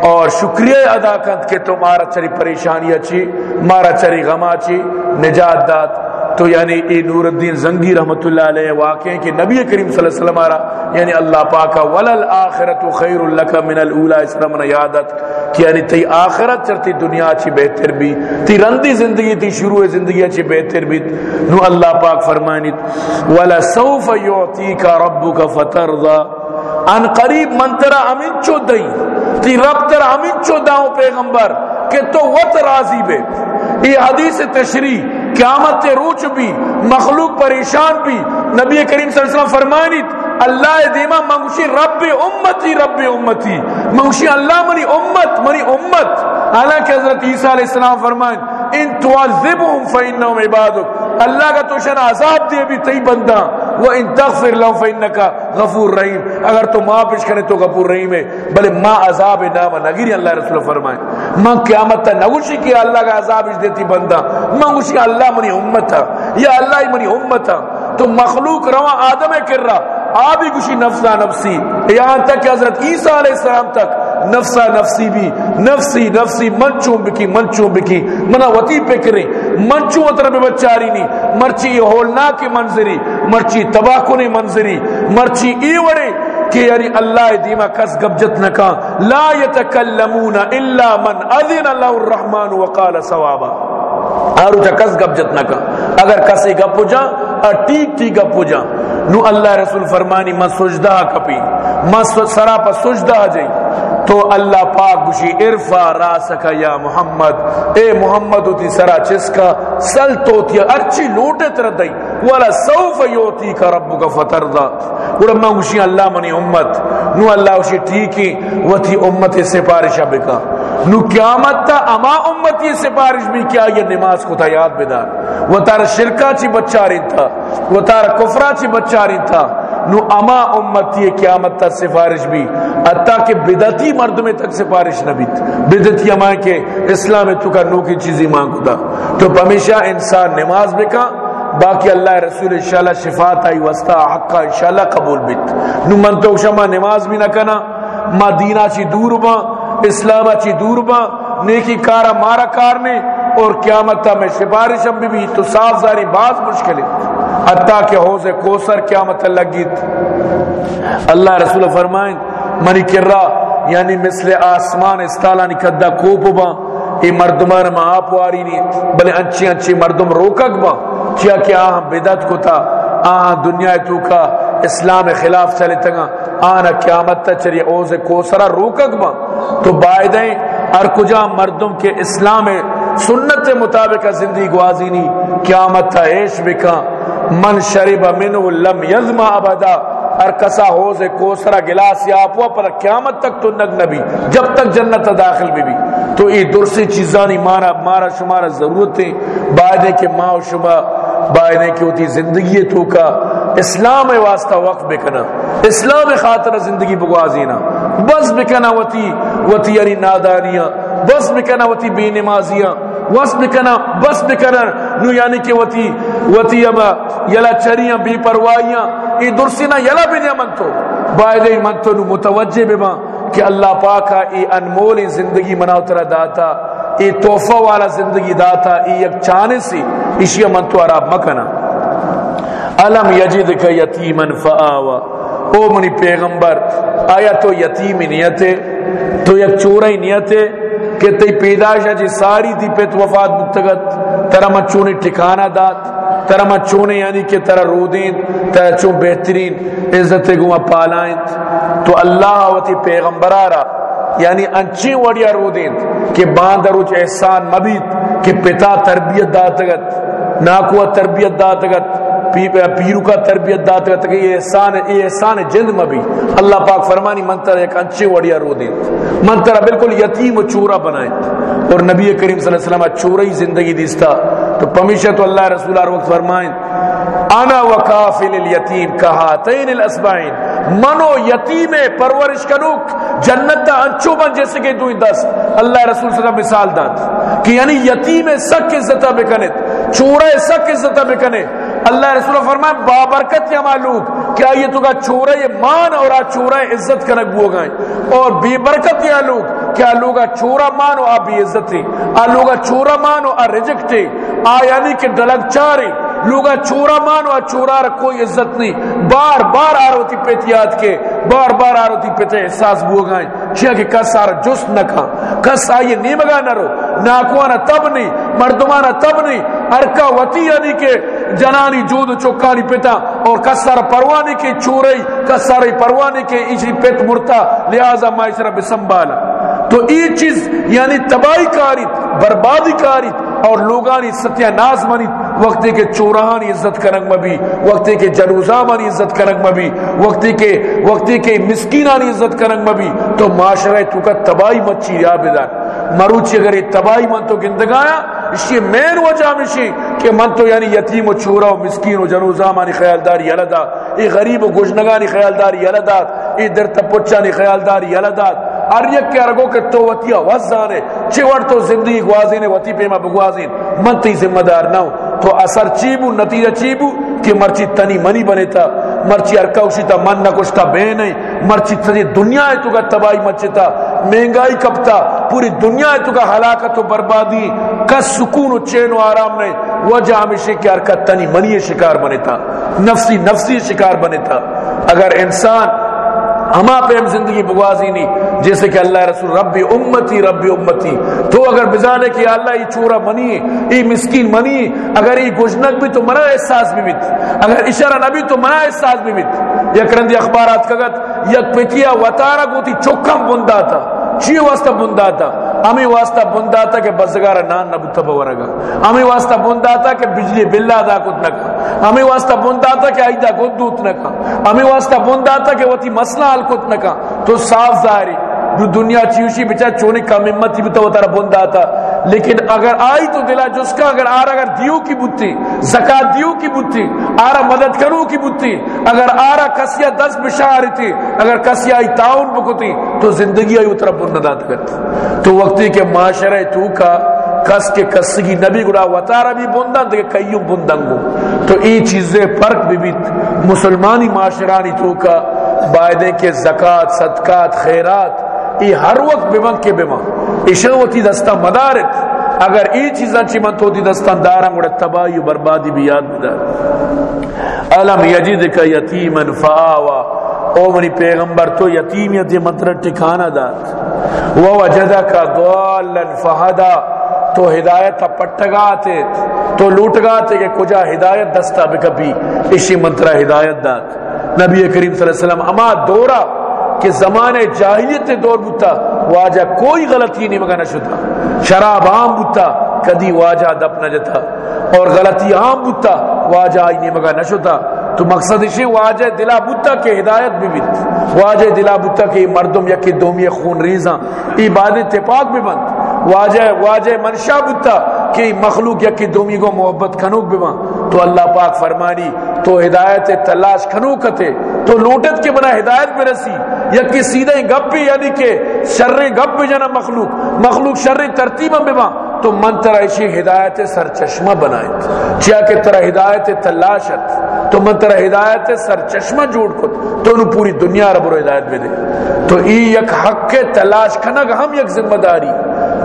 اور شکریہ ادا کند کہ تمہارا چری پریشانی اچھی، مارا چری غما اچھی، نجات دات تو یعنی ای نور الدین زنگی رحمت اللہ علیہ واقع کہ نبی کریم صلی اللہ علیہ وسلم آرہ یعنی اللہ پاکا ولل آخرت خیر لکا من الاولا اسلام یادت کہ یعنی تی آخرت چرتی دنیا چی بہتر بھی، تی رندی زندگی، تی شروع زندگی چی بہتر بھی۔ نو اللہ پاک فرمائنی ولا سوف یعطیکا ربک فترضا ان قریب من ترا امین چو دئی، تی رب ترا امین چو داؤں پیغمبر، کہ تو وط راضی بے۔ یہ حدیث تشریح، قیامت روچ بھی، مخلوق پریشان بھی۔ نبی کریم صلی اللہ علیہ وسلم فرمائنیت اللہ دیما منگوشی رب امتی رب امتی۔ منگوشی اللہ منی امت منی امت۔ حالانکہ حضرت عیسیٰ علیہ السلام فرمائن ان تعذبهم فإنهم عبادك اللہ کا تو شن عذاب دے بھی تی بندہ۔ وہ ان تغفر لو فینکا غفور رحیم اگر تو ماں پیش کرے تو غفور رحیم ہے۔ بلے ماں عذاب نام نگیری اللہ رسول فرمائے۔ ماں قیامت تا نگوشی کی اللہ کا عذاب اس دیتی بندہ۔ ماں گوشی اللہ منی امت تھا یا اللہ ہی منی امت تھا تو مخلوق روا آدم کر رہا آبی گوشی نفسا نفسی۔ یہاں تک کہ حضرت عیسیٰ علیہ السلام تک نفسا نفسی بھی، نفسی نفسی، من چون بکی، من چون بکی۔ منا وطی پکرے من چون اتر میں بچاری نہیں مرچی یہ ہولنا کی منظری، مرچی تباکن منظری۔ مرچی ای وڑے کہ یعنی اللہ دیما کس گبجت نہ نکا لا یتکلمون الا من اذن اللہ الرحمن وقال ثوابا۔ آرو جا کس گبجت نہ نکا اگر کسی گپ جا ٹھیک ٹھیک گپ جا نو اللہ رسول فرمانی، ما سجدہ کپی۔ ما سرا پا سجدہ جائیں تو اللہ پاک گوشی ارفا راسکا یا محمد۔ اے محمد تی سرا چسکا۔ سل توتیا، ارچی لوٹے تر تردائی والا سوف یوتی کا رب کا فتردا ورما گوشی اللہ منی امت۔ نو اللہ گوشی ٹھیکی۔ و تی امت سپارشہ بکا۔ نو قیامت تا اما امتی سپارش بھی کیا، یہ نماز کو تھا یاد بیدار وہ تارا شرکا چی بچا رہی تھا وہ تارا کفرا چی بچا رہی تھا نو اما امتی قیامت تا سفارش بھی اتا کہ بدعتی مرد میں تک سفارش نہ بیت بدعتی اما کے اسلام تو کا نو کی چیزی مانگو دا۔ تو ہمیشہ انسان نماز بکا باقی اللہ رسول انشاءاللہ شفاعت آئی وستا حقا انشاءاللہ قبول بیت نو من تو شما نماز بھی نہ کنا، ما دینا چی دور با اسلام چی دور با، نیکی کارا مارا کارنے اور قیامت میں سفارش بھی بھی، تو صاف زاری باز مشکل ہے حتیٰ کہ حوض کوسر قیامت لگیت اللہ رسول فرمائیں، منی کرا یعنی مثل آسمان استالا نکدہ کوپ با، ای مردمان ما آپ واری نہیں بلے انچی انچی مردم روکک با کیا کہ آہاں بدت کو تا آہاں دنیا تو کا اسلام خلاف چلے تگا آنا قیامت تا چلی اوز کوسرا روکک با۔ تو بائدیں ار کجا مردم کے اسلام سنت مطابق زندگی گوازی نہیں قیامت تا عیش بکا۔ من شرب منو لم یزما ابدا ہر کسا ہوز کوسرا گلاس یا اپوا پر قیامت تک تو نگ نبی، جب تک جنت داخل بھی بھی تو یہ درسی چیزانی مارا مارا شمارا ضرورتیں۔ بعد کہ ماں و شبہ، بعد کہ ہوتی زندگی تو کا اسلام واسطہ وقت بکنا۔ اسلام خاطر زندگی بگوازینا بس بکنا وتی وتی یعنی نادانیاں۔ بس بکنا وتی بے نمازیاں۔ وس بکنا بس بکنا نو یعنی کہ وتی وتی ابا، یلا چریاں، بی پروائیاں. ای درسی درسینا، یلا بنیا من تو. بائدے من تو نو متوجہ بما کہ اللہ پاکا ای انمول زندگی مناو ترہ داتا، ای توفہ والا زندگی داتا، ای یک چانے سی اشی من تو عراب مکنا. علم یجد کا یتیمن فآوا او منی پیغمبر، آیا تو یتیم نیت تو یک چورئی نیت کہ تی پیدائش جی ساری تھی پیت وفات متگت ترہ مچونے ٹھکانہ دات، ترہ مچونے یعنی کہ ترہ رودین ترہ چون بہترین عزت گوہ پالائیں۔ تو اللہ و تی پیغمبر یعنی انچی وڑیا رودین کہ باندروچ احسان مبید، کہ پتا تربیت داتگت، ناکوہ تربیت داتگت۔ پی پیرو کا تربیت دات داتا کہ یہ احسان ہے، یہ احسان جند میں بھی۔ اللہ پاک فرمانی منتر ایک انچے وڑیا رو دیں منتر بالکل یتیم و چورا بنائیں اور نبی کریم صلی اللہ علیہ وسلم چورا ہی زندگی دیستا۔ تو پمیشہ تو اللہ رسول اللہ وقت فرمائیں، انا وکافل الیتیم کہاتین الاسبعین۔ منو یتیم پرورش کنوک جنت دا انچو بن جیسے کہ تو دس۔ اللہ رسول صلی اللہ علیہ وسلم مثال داد کہ یعنی یتیم سک عزتہ بکنت چورا سک عزتہ بکنت اللہ رسول فرمائے، بابرکت یا معلوم، کیا یہ تو کا چورا یہ مان اور آ چورا عزت کنک بو گئے۔ اور بی برکت یا لوگ کیا لوگا چورا مانو آ بھی عزت۔ ہے آ لوگا چورا مانو آ ریجیکٹ آ یعنی کہ ڈلک چاری لوگا چورا مانو چورا کوئی عزت نہیں۔ بار بار آ رہی پیت یاد کے، بار بار آ رہی پیت احساس بو گائیں چیا کہ کس سارا جست نہ کھا، کس آئیے نہیں نیمگا نہ رو۔ ناکوانا تب نہیں، مردمانا تب نہیں۔ ارکا وطی یعنی کہ جنانی جود چوکانی پتا اور کسر پروانی کے چورئی کسر پروانی کے اجری پیت مرتا۔ لہذا معاشرہ بسنبالا۔ تو یہ چیز یعنی تباہی کاری، بربادی کاری۔ اور لوگانی ستیہ ناز منی وقتی کے چورہانی عزت کرنگ مبی وقتی کے جلوزامانی عزت کرنگ مبی وقتی کے وقتی کے مسکینانی عزت کرنگ مبی تو معاشرہ تو کا تباہی مچی یا بدار مروچی اگر یہ تباہی من تو گندگایا اسی مین وجہ مشی کہ من تو یعنی یتیم و چورا و مسکین و جنوزا مانی خیالداری یلدا ای غریب و گجنگانی خیالداری یلدا ای در تپچانی خیالداری یلدا ہر یک کے ارگو کہ تو وطیا وزانے چوڑ تو زندگی گوازین وطی پیما بگوازین۔ من تی ذمہ دار نہ تو اثر چیبو نتیجہ چیبو کہ مرچی تنی منی بنے تا۔ مرچی ارکا اسی تا من نہ کچھ تا بے نہیں۔ مرچی تنی دنیا ہے تو کا تباہی مچتا مہنگائی کپتا پوری دنیا ہے تو کا ہلاکت و بربادی۔ کس سکون و چین و آرام نہیں۔ وجہ ہمیشہ کہ ارکا تنی منی شکار بنے تا۔ نفسی نفسی شکار بنے تا۔ اگر انسان ہما پہ ہم زندگی بگوازی نہیں جیسے کہ اللہ رسول رب امتی رب امتی۔ تو اگر بزانے کہ اللہ یہ چورا منی، یہ مسکین منی، اگر یہ گجنک بھی تو منا احساس بھی بیت۔ اگر اشارہ نبی تو منا احساس بھی بیت۔ یک رندی اخبارات کگت، یک پتیا وطارہ گوتی چکم بندہ تھا چی واسطہ بندہ تھا ہمیں واسطہ بندہ تھا کہ بزگارہ نان نہ نبتا بورگا ہمیں واسطہ بندہ تھا کہ بجلی بلا دا کت نکا۔ ہمیں واسطہ بندہ تھا کہ ایدہ کت دوت نکا۔ ہمیں واسطہ بندہ تھا کہ وطی مسئلہ حل کت نکا۔ تو صاف ظاہری۔ جو دنیا چیوشی بچا چونے کم امتی بھی تو تارا بندہ تھا لیکن اگر آئی تو دلا جس کا اگر آر اگر دیو کی بتی زکات دیو کی بتی آرا مدد کرو کی بتی اگر آرا کسیا دس بشار تھی، اگر کسیا ای تعاون بکتی، تو زندگی آئی اترا بندات کرتی۔ تو وقتی کے معاشرہ تو کا، کس کے کسگی نبی گڑا وطارہ بھی بندن دے کئیوں بندنگو تو ای چیزیں فرق بھی بیت۔ مسلمانی معاشرانی تو کا بائدے کے زکات صدقات، خیرات ای ہر وقت بمن کے بمن اشوتی دستہ مدارت اگر ای چیزاں چی من تو دی دستان دارا گوڑا تباہی و بربادی بھی یاد بدار علم یجید کا یتیما فآوا او منی پیغمبر تو یتیمیت مطر مطلب ٹکانا دات ووجدہ کا ضالا فہدا۔ تو ہدایت پٹگاتے تو لوٹگاتے کہ کجا ہدایت دستا بکبھی اسی منترہ ہدایت دات نبی کریم صلی اللہ علیہ وسلم اما دورا کہ زمانے جاہلیت دور بوتا، واجہ کوئی غلطی نہیں مگا نشتا شراب عام بوتا، کدی واجہ دپ نہ جتا۔ اور غلطی عام بوتا، واجہ آئی نہیں مگا نشتا تو مقصد اسی واجہ دلا بوتا کے ہدایت بھی بیت واجہ دلا بوتا کہ مردم یکی دومی خون ریزاں عبادت پاک بھی بند واجہ واجہ منشا بوتا کہ مخلوق یکی دومی کو محبت کھنوک بھی بند تو اللہ پاک فرمانی تو ہدایت تلاش کھنوک کتے، تو لوٹت کے بنا ہدایت میں رسی، یا کہ سیدھے گپ بھی یعنی کہ شر گپ بھی جنا مخلوق مخلوق شر ترتیب میں ماں، تو من ترا ایسی ہدایت سر چشمہ بنائے۔ چیا کہ ترا ہدایت تلاشت تو من ترا ہدایت سر چشمہ جوڑ کت، تو انہوں پوری دنیا رب رو ہدایت میں دے۔ تو ای یک حق کے تلاش کنگ، ہم یک ذمہ داری۔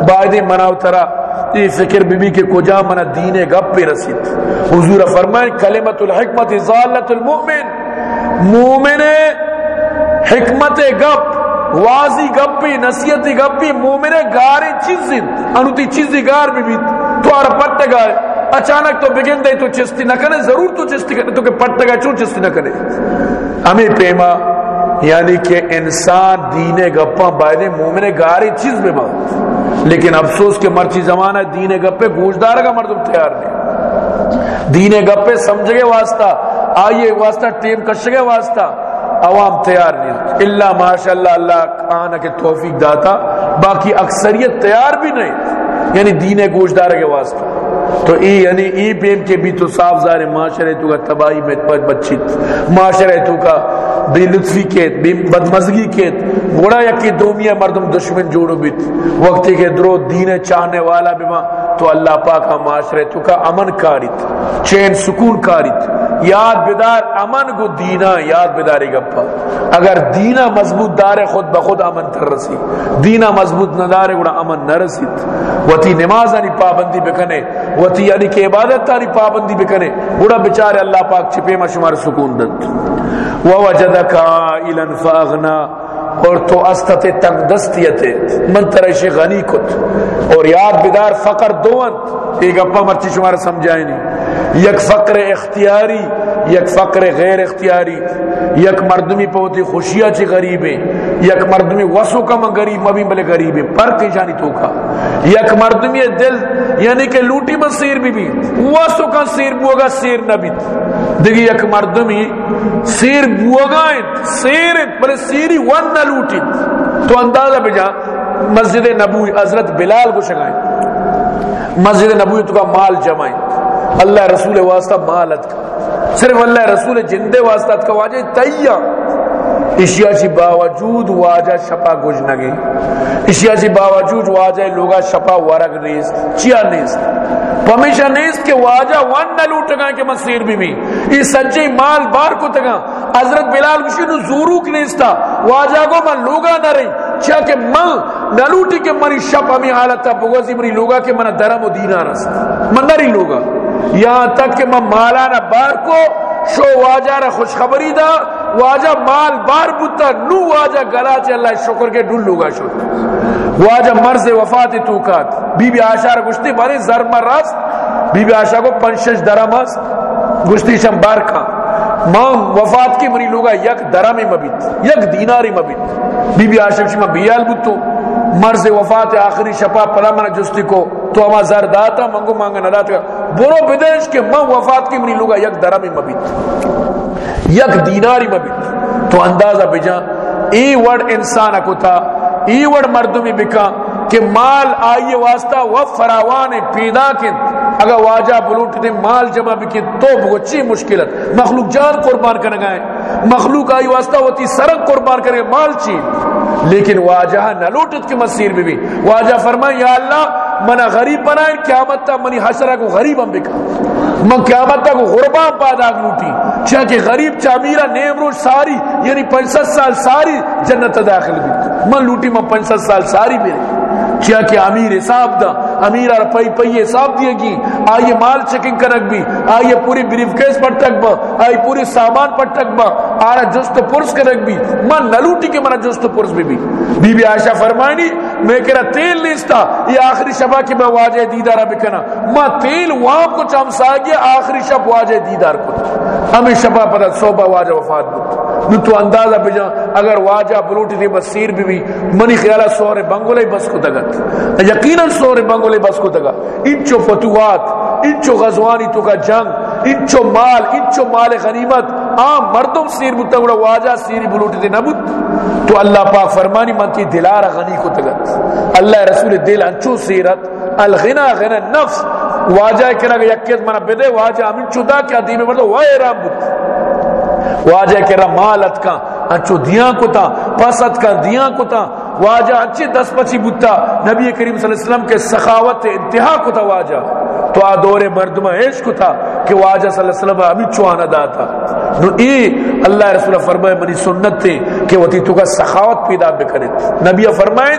باید مناو ترا یہ فکر بی بی کے کجا منا دین گپ پہ رسید. حضور فرمائے کلمت الحکمت ضالت المؤمن. مومن حکمت گپ واضی گپی، نصیحت گپی، مومن گارے چیز انوتی چیزی گار بھی بھی تو آر پٹ گئے اچانک تو بگن دے تو چستی نہ کرے ضرور تو چستی کرے تو کہ پٹ گئے چون چستی نہ کرے ہمیں پیما یعنی کہ انسان دین گپا بائدے مومن گاری چیز میں بات لیکن افسوس کے مرچی زمانہ دین گپے گوشدار کا مردم تیار نہیں۔ دین گپے سمجھ گئے واسطہ، آئیے واسطہ، ٹیم کش گئے واسطہ، عوام تیار نہیں اللہ ماشاء اللہ اللہ آنا کے توفیق داتا، باقی اکثریت تیار بھی نہیں۔ یعنی دین گوشدار کے واسطہ۔ تو ای یعنی ای پیم کے بھی تو صاف ظاہر معاشرے تو کا تباہی میں بچیت معاشرے تو کا بے لطفی کیت، بے بدمزگی کیت گوڑا یکی دومیہ مردم دشمن جوڑو بیت۔ وقتی کے درو دین چاہنے والا بیما تو اللہ پاک کا معاشرے تو کا امن کاریت، چین سکون کاریت۔ یاد بدار امن کو دینا، یاد بداری گپا۔ اگر دینا مضبوط دار خود بخود امن تر رسی دینا مضبوط نہ دار گڑا امن نہ رسید۔ وتی نماز انی پابندی بکنے، وتی یعنی کہ عبادت تاری پابندی بکنے گڑا بیچارے اللہ پاک چھپے ما شمار سکون دت۔ ووجدک عائلا فاغنا اور تو استت تنگ دستیت من ترش غنی کت. اور یاد بدار فقر دوانت ایک اپا مرچی شمار سمجھائیں نہیں یک فقر اختیاری، یک فقر غیر اختیاری. یک مردمی پوتی خوشیہ چی غریبیں یک مردمی وسو کا من غریب، مبین بلے غریبیں پر کے جانی تو کا. یک مردمی دل یعنی کہ لوٹی من سیر بھی بھی. وسو کا سیر بوگا سیر نہ نبی. دیکھ یک مردمی سیر بوگا سیر بلے سیری ون نہ لوٹی تو اندازہ بجا، مسجد نبوی حضرت بلال کو شگائیں مسجد نبوت کا مال جمائیں اللہ رسول واسطہ مالت کا. صرف اللہ رسول جندے واسطہ کا واجہ تیہ اشیا چی جی باوجود واجہ شپا گج نگے اشیا چی جی باوجود واجہ لوگا شپا ورگ نیست، چیا نیست. پمیشہ نیست کہ واجہ ون نہ لوٹ گا کہ مسیر بھی بھی۔ یہ سچے مال بار کو تگا حضرت بلال مشینو زوروک نیستا واجہ کو من لوگا نہ رہی۔ چیا کہ من نہ لوٹی کہ منی شپ ہمیں حالت تا بگوزی منی لوگا کہ من درم و دینار است من نہ رہی لوگا۔ یہاں تک کہ من مالانا بار کو شو واجہ را خوشخبری دا۔ واجہ مال بار بوتا، نو واجہ گلا چے اللہ شکر کے ڈل لوگا شد واجہ مرض وفات توکات بی بی آشا را گشتی بارے زرمہ راست۔ بی بی آشا کو پنشش درم است گشتی شم بار کھا۔ ماں وفات کی منی لوگا یک درم مبیت، یک دیناری مبیت۔ بی بی آشا شما بیال بوتو۔ مرض وفات آخری شپا پلا منا جستی کو۔ تو اما زر داتا، منگو مانگا نداتا برو بدش کہ ماں وفات کی منی لوگا یک درم مبیت۔ یک دیناری مبیت تو اندازہ بجا، ای وڑ انسان کو تھا ای وڑ مردمی بکا کہ مال آئیے واسطہ و فراوان پیدا کن، اگر واجہ بلوٹ دے مال جمع بکن تو بگچی مشکلت؟ مخلوق جان قربان کرنے گئے، مخلوق آئی واسطہ ہوتی سرک قربان کرنے مال چی؟ لیکن واجہ نہ لوٹت کے مسیر بھی بھی۔ واجہ فرمائے، یا اللہ منا غریب بنائیں، قیامت تا منی حشرہ کو غریب ہم بکا۔ من قیامت تک کو غربان لوٹی چاہ کہ غریب چامیرہ نیم روش ساری یعنی پنست سال ساری جنت داخل بھی من لوٹی، من پنست سال ساری میرے۔ کیا کہ امیر حساب دا امیر ار پئی پئی حساب دیے گی۔ آئیے مال چیکنگ کرک بھی۔ آئیے پوری بریف کیس پر تک با۔ آئی پوری سامان پر تک با۔ آرا جست پرس کرک بھی۔ من نلوٹی کے منا جست پرس بھی بھی۔ بی بی عائشہ فرمائنی، میں کہا تیل نیستا یہ آخری شبہ کی میں واجہ دیدارہ بکنا ما تیل وہاں کو چمسا گیا آخری شب واجہ دیدار کو ہمیں شبہ پتہ صوبہ واجہ وفات بود نو تو اندازہ بجا اگر واجہ بلوٹی تھی بس سیر بھی بھی منی خیالہ سورے بنگولے بس کو دگت یقینا سورے بنگولے بس کو دگا۔ انچو فتوات انچو غزوانی تو کا جنگ، انچو مال انچو مال غنیمت۔ عام مردم سیر بتا گوڑا، واجہ سیری بلوٹی تھی نبود تو اللہ پاک فرمانی من کی دلار غنی کو تگت اللہ رسول دل انچو سیرت، الغنا غنا نفس۔ واجہ کرا کہ یکیت منا بدے، واجہ امین چدا کیا دیمے مردو وائے رام بود۔ واجہ کرا مالت کا انچو دیاں کو تا کا دیاں کو تا، واجہ اچھی دس پچی بوتا، نبی کریم صلی اللہ علیہ وسلم کے سخاوت انتہا کو تا واجہ۔ تو آ دور مردمہ عشق تھا کہ واجہ صلی اللہ علیہ وسلم ابھی چوانا دا تھا نو ای اللہ رسول فرمائے منی سنت تھے کہ وہ تھی تو کا سخاوت پیدا بکرے نبی فرمائے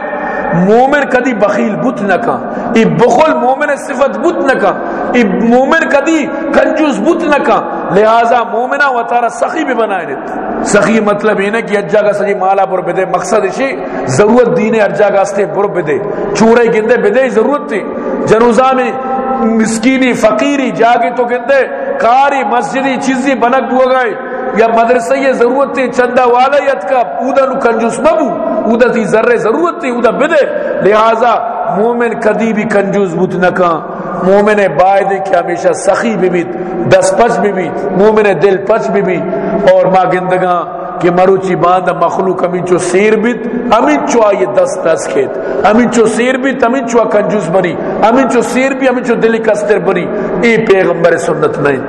مومن کدی بخیل بت نہ کا ای بخل مومن صفت بت نہ کا ای مومن کدی کنجوس بت نہ کا لہذا مومنہ و تارا سخی بھی بنائے دیت سخی مطلب یہ کہ اجا کا سجی مالا پر بدے، مقصد اسی، ضرورت دین ارجا کا استے پر بدے۔ چورے گندے بدے ضرورت تھی۔ جنوزہ میں مسکینی، فقیری، جاگی تو گندے کاری مسجدی، چیزی بنک بو گئے۔ یا مدرسہ یہ ضرورت تھی، چندہ والایت کا اودا نو کنجوس مبو اودا تھی ذرے ضرورت تھی، اودا بدے۔ لہذا مومن کدی بھی کنجوس بوت نکا مومن باید کہ ہمیشہ سخی بھی بیت دس پچ بھی بیت، مومن دل پچ بھی بیت۔ اور ما گندگاں کہ مروچی باندھ مخلوق ہمیں چو سیر بیت ہمیں چو آئیے دس دس کھیت۔ ہمیں چو سیر بیت ہمیں چو کنجوس بری ہمیں چو سیر بھی ہمیں چو دلی کستر بری اے پیغمبر سنت نہیں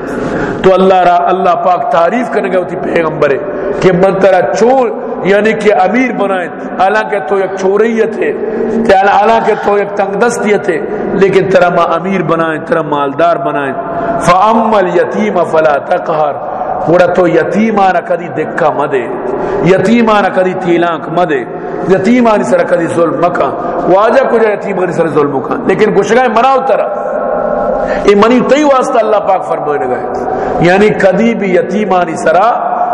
تو اللہ را، اللہ پاک تعریف کرنے گا ہوتی پیغمبر، کہ من ترہ چور یعنی کہ امیر بنائیں حالانکہ تو ایک چوریت ہے۔ حالانکہ تو ایک تنگ دستیت ہے۔ لیکن ترہ ما امیر بنائیں ترہ مالدار بنائیں فَأَمَّ الْيَتِيمَ فَلَا تَقْهَرْ۔ گوڑا تو یتیمانا کدی دکا مدے، یتیمانا کدی تیلانک مدے، یتیمانی سر کدی ظلم مکا واجہ کو جا یتیمانی سر ظلم مکا لیکن گوشگاہ مناو ترا۔ یہ منی تی واسطہ اللہ پاک فرمائے گئے یعنی کدی بھی یتیمانی سرا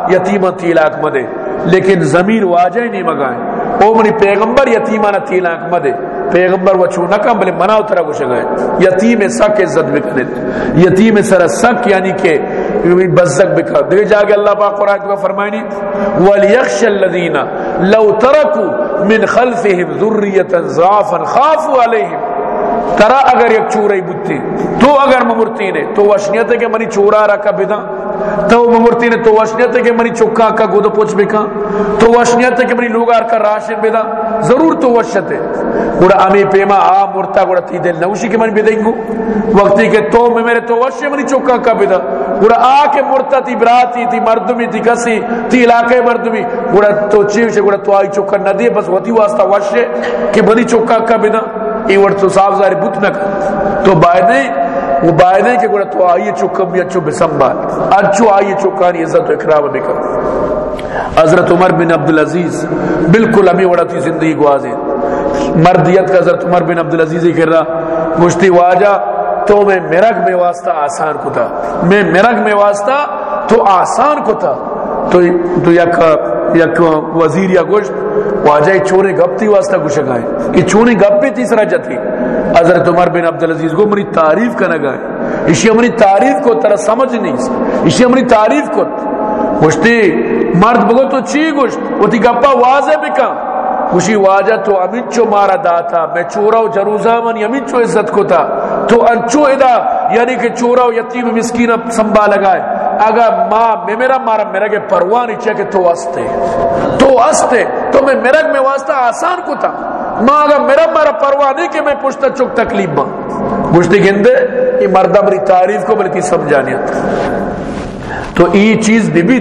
یتیمہ تیلاک مدے۔ لیکن ضمیر واجہ نہیں مگائیں او منی پیغمبر یتیمانا تیلاک مدے۔ پیغمبر و چو نکم بلے مناو ترا گوشے گئے یتیم سک عزت بکنے۔ یتیم سر سک یعنی کہ بزک بکا۔ جا کے اللہ پاک قرآن کو فرمائنی، وَلْيَخْشَ الَّذِينَ لَوْ تَرَكُوا مِنْ خَلْفِهِمْ ذُرِّيَّةً ضَعَفًا خَافُوا عَلَيْهِمْ۔ ترا اگر یک چورے بوتی تو اگر ممرتی نے تو وشنیت ہے کہ منی چورا رکھا بدا تو ممرتی نے تو وشنیت ہے کہ منی چکا کا گودو پوچھ بکا تو وشنیت ہے کہ منی لوگار کا راشن بیدا۔ ضرور تو وشت ہے گوڑا امی پیما آ مرتا گوڑا تی دل نوشی کے منی بیدیں گو وقتی کہ تو میں میرے تو وشی منی چکا کا بیدا۔ گوڑا آ کے مرتا تی براتی، تی مردمی، تی کسی، تی علاقے مردمی۔ گوڑا تو چیوشے گوڑا تو آئی چکا ندی بس وطی واسطہ وشے کہ منی چکا کا بیدا۔ ای وڑ تو صاف ظاہر بوت نہ کر۔ تو بائدے وہ بائدے کہ گوڑا تو آئیے چکم بھی اچھو بسنبال اچھو آئیے چکانی عزت و اکرام بکر حضرت عمر بن عبدالعزیز بالکل ہمیں وڑا تھی زندگی گوازے مردیت کا حضرت عمر بن عبدالعزیز ہی کر رہا مشتی واجہ تو میں مرگ میں واسطہ آسان کو تھا میں مرگ میں واسطہ تو آسان کو تھا تو تو یک یک وزیر یا گوشت واجہ چونے گپتی واسطہ گوشہ گائے۔ کہ چونے گپی تیسرا جتی حضرت عمر بن عبدالعزیز کو منی تعریف کا نہ گائے اسی منی تعریف کو ترہ سمجھ نہیں۔ اسی منی تعریف کو۔ گوشتی مرد بگو تو چی گوشت؟ وہ تی گپا واضح بکا خوشی واجہ تو امینچو مارا داتا۔ میں چوراو جروزامن امینچو عزت کو تھا تو انچو ادا یعنی کہ چوراو یتیم مسکین سنبھا لگائے اگر ماں میں میرا مارا میرا کے پروانی چاہے کہ تو استے تو استے تو میں میرا میں واسطہ آسان کو تھا۔ ماں اگر میرا مارا پروانی کہ میں پوچھتا چک تکلیف ماں۔ گوشتی گندے، یہ مردہ بری تعریف کو بلکی سمجھانی تھا تو یہ چیز بھی بھی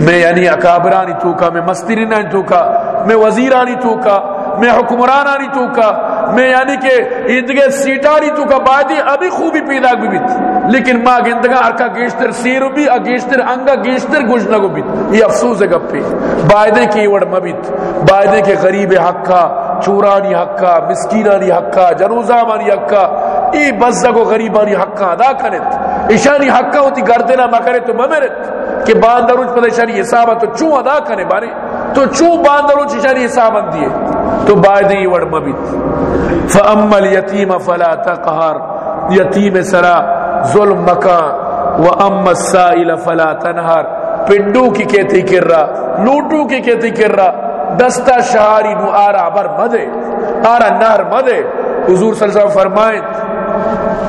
میں یعنی اکابرانی تو کا میں مسترینانی تو کا میں وزیرانی تو کا میں حکمرانانی تو کا میں یعنی کہ اندگے سیٹاری تو کا بادی ابھی خوبی پیدا بھی بیت لیکن ماں گندگا ارکا گیشتر سیر بھی گیشتر انگا گیشتر گوشنگو بیت یہ افسوس ہے گپی بائدے کی وڑ مبیت بائدے کے غریب حقا چورانی حقا مسکینانی حقا جنوزامانی حقا ای بزدگو غریبانی حقا ادا کرت۔ اشانی حقا ہوتی گردنا مکرے تو ممرت۔ کہ باندروج پر اشانی حسابہ تو چون ادا کرنے بارے۔ تو چون باندروج اشانی حسابہ دیئے تو بائدے وڑ مبیت فَأَمَّا الْيَتِيمَ فَلَا تَقْهَرْ یتیم سرا ظلم مکان و وَأَمَّا السَّائِلَ فَلَا تَنْهَرْ پنڈو کی کہتی کر رہا لوٹو کی کہتی کر رہا دستا شہاری نو آرا بر مدے، آرا نہر مدے۔ حضور صلی اللہ علیہ وسلم فرمائیں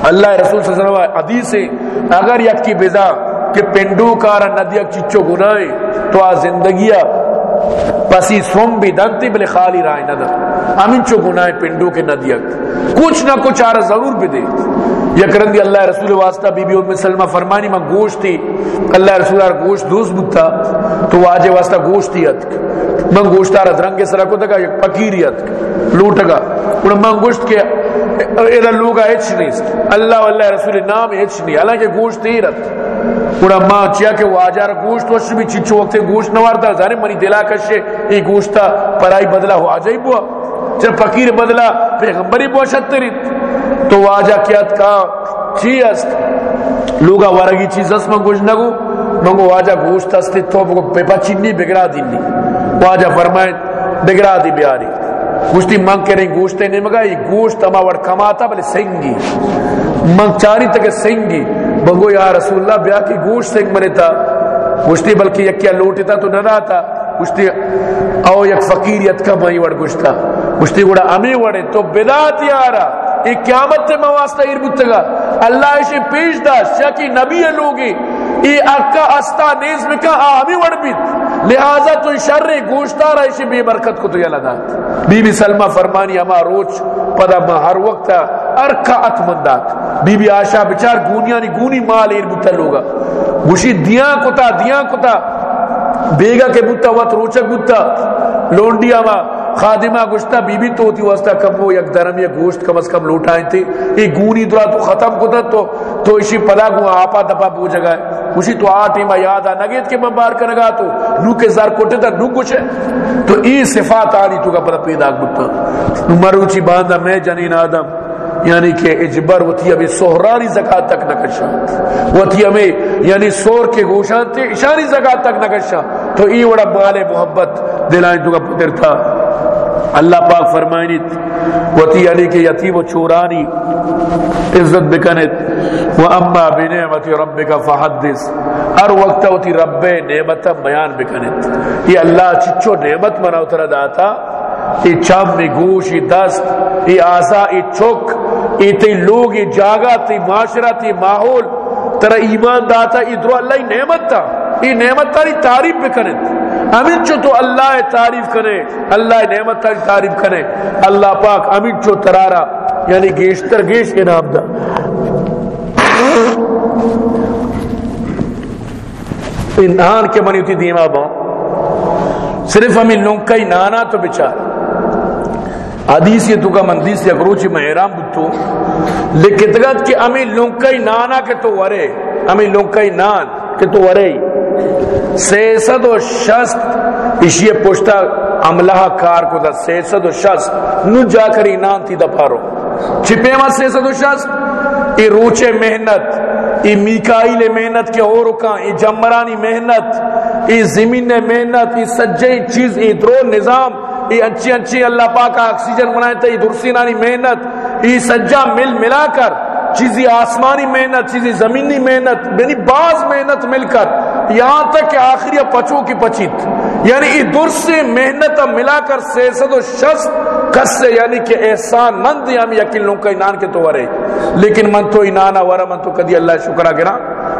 اللہ رسول صلی اللہ علیہ وسلم حدیث ہے اگر یک کی بزا کہ پنڈو کارا ندیک چچو گناہے تو آ زندگیہ پسی سوم بھی دنتی بلے خالی رائے نہ امین چو گناہ پنڈو کے نہ ندیک کچھ نہ کچھ آرہ ضرور بھی دے۔ یک رندی اللہ رسول واسطہ بی بی ام سلمہ فرمانی، میں گوشت تھی اللہ رسول اللہ گوشت دوست بتا تو واجہ واسطہ گوشت تھی اتک۔ من گوشت آرہ درنگ سرا کو تکا یک پکیریت لوٹ گا۔ انہوں من گوشت کے ایدہ لوگا اچھ نہیں۔ اللہ واللہ رسول نام اچھ نہیں۔ حالانکہ گوشت ہی رت پورا ماں چیا کہ وہ آجار گوشت وش بھی چچو وقت گوشت نوارتا زانے منی دلا کشے یہ گوشتا پرائی بدلا ہو آجائی بوا۔ جب فقیر بدلا، پیغمبری بوا شتری تو وہ آجا کیا کہا، چی است؟ لوگا ورگی چیز است من گوشت جی نگو۔ منگو واجہ گوشت استے تو بگو، پیپا چنی بگرا دینی واجہ فرمائے، بگرا دی بیاری۔ گوشتی من کریں، گوشتے نہیں مگا یہ گوشت اما وڑ کماتا، بلے سنگی۔ من چاری تک سنگی۔ بگو یا رسول اللہ، بیا کی گوش سے مرے تھا گوشتی بلکہ یکیا کیا تو نہ تھا گوشتی او یک فقیریت کا مہی وڑ گوشتا۔ گوشتی گوڑا امی وڑے۔ تو بدات یارا یہ قیامت تے مواسطہ ایر بتگا اللہ اسے پیش دا شکی نبی لوگی۔ ای اکا استا نیز میں کہا آمی وڑ بیت۔ لہذا تو شر گوشتا رہا بی برکت کو تو یہ لدا بی بی سلمہ فرمانی اما روچ پدا ما ہر وقت ارکا اتمندات بی بی آشا بچار گونیانی گونی مال ایر بتا لوگا۔ گوشی دیاں کتا دیاں کتا۔ بیگا کے بتا وقت روچک بتا لونڈیا ما خادمہ گشتہ بی بی تو ہوتی واسطہ کم وہ یک درم یا گوشت کم از کم لوٹائیں تھے یہ گونی درا تو ختم کتا، تو تو اسی پدا گو آپا دپا بو جگہ ہے اسی تو آٹی ما یاد آ نگیت کے میں بار کرنگا تو، نو کے زار کوٹے تا نو کچھ ہے تو ای صفات آنی تو کا پدا پیدا بتا مروچی باندھا میں جنین آدم۔ یعنی کہ اجبر وتی ابھی سہرانی زکات تک نہ کشا۔ وتی ہمیں یعنی سور کے گوشان تھے اشاری زکات تک نہ کشا۔ تو ای وڑا مال محبت دلائیں تو کا پتر تھا اللہ پاک فرمائنیت، وتی علی کے یتیم و چورانی، عزت بکنت و اما بنعمت ربک فحدث، ہر وقت وتی رب نعمت بیان بکنت یہ اللہ چچو نعمت منا اترا داتا، یہ چم میں گوش، یہ دست، یہ آسا، یہ چک، یہ تی لوگ، یہ جاگا تی معاشرہ تی ماحول، ترا ایمان داتا ادرو اللہ نعمت تا، یہ نعمت تاری تعریف بکنے امین چو تو اللہ تعریف کرے، اللہ نعمت تعریف کرے۔ اللہ پاک امین چو ترارا یعنی گیشتر گیش انعام دا۔ انہان کے منی تھی دیما با صرف ہمیں لنکائی نانا تو بچار۔ حدیث یہ تو کا مندیس یا گروچی میں احرام بتو لکتگت کہ ہمیں لنکائی نانا کے تو ورے۔ ہمیں لنکائی نان کے تو ورے سیسد و شست اشیے پوشتا عملہ کار کو دا سیسد و شست نو جا کر اینان تھی دا پارو چھپے ما سیسد و شست ای روچے محنت، ای میکائیل محنت کے اور کا ای جمرانی محنت، ای زمین محنت، ای سجے چیز، ای درو نظام، ای اچھی اچھی اللہ پاک آکسیجن بنائے تھا ای درسینانی محنت، ای سجا مل ملا کر چیزی آسمانی محنت، چیزی زمینی محنت یعنی بعض محنت مل کر یہاں تک کہ آخری پچو کی پچیت۔ یعنی ای در سے محنت ملا کر سیسد و شست کس سے یعنی کہ احسان مند ہم یقین لوں کا انان کے تو ورے۔ لیکن من تو انانا ورا، من تو کدی اللہ شکرہ گرا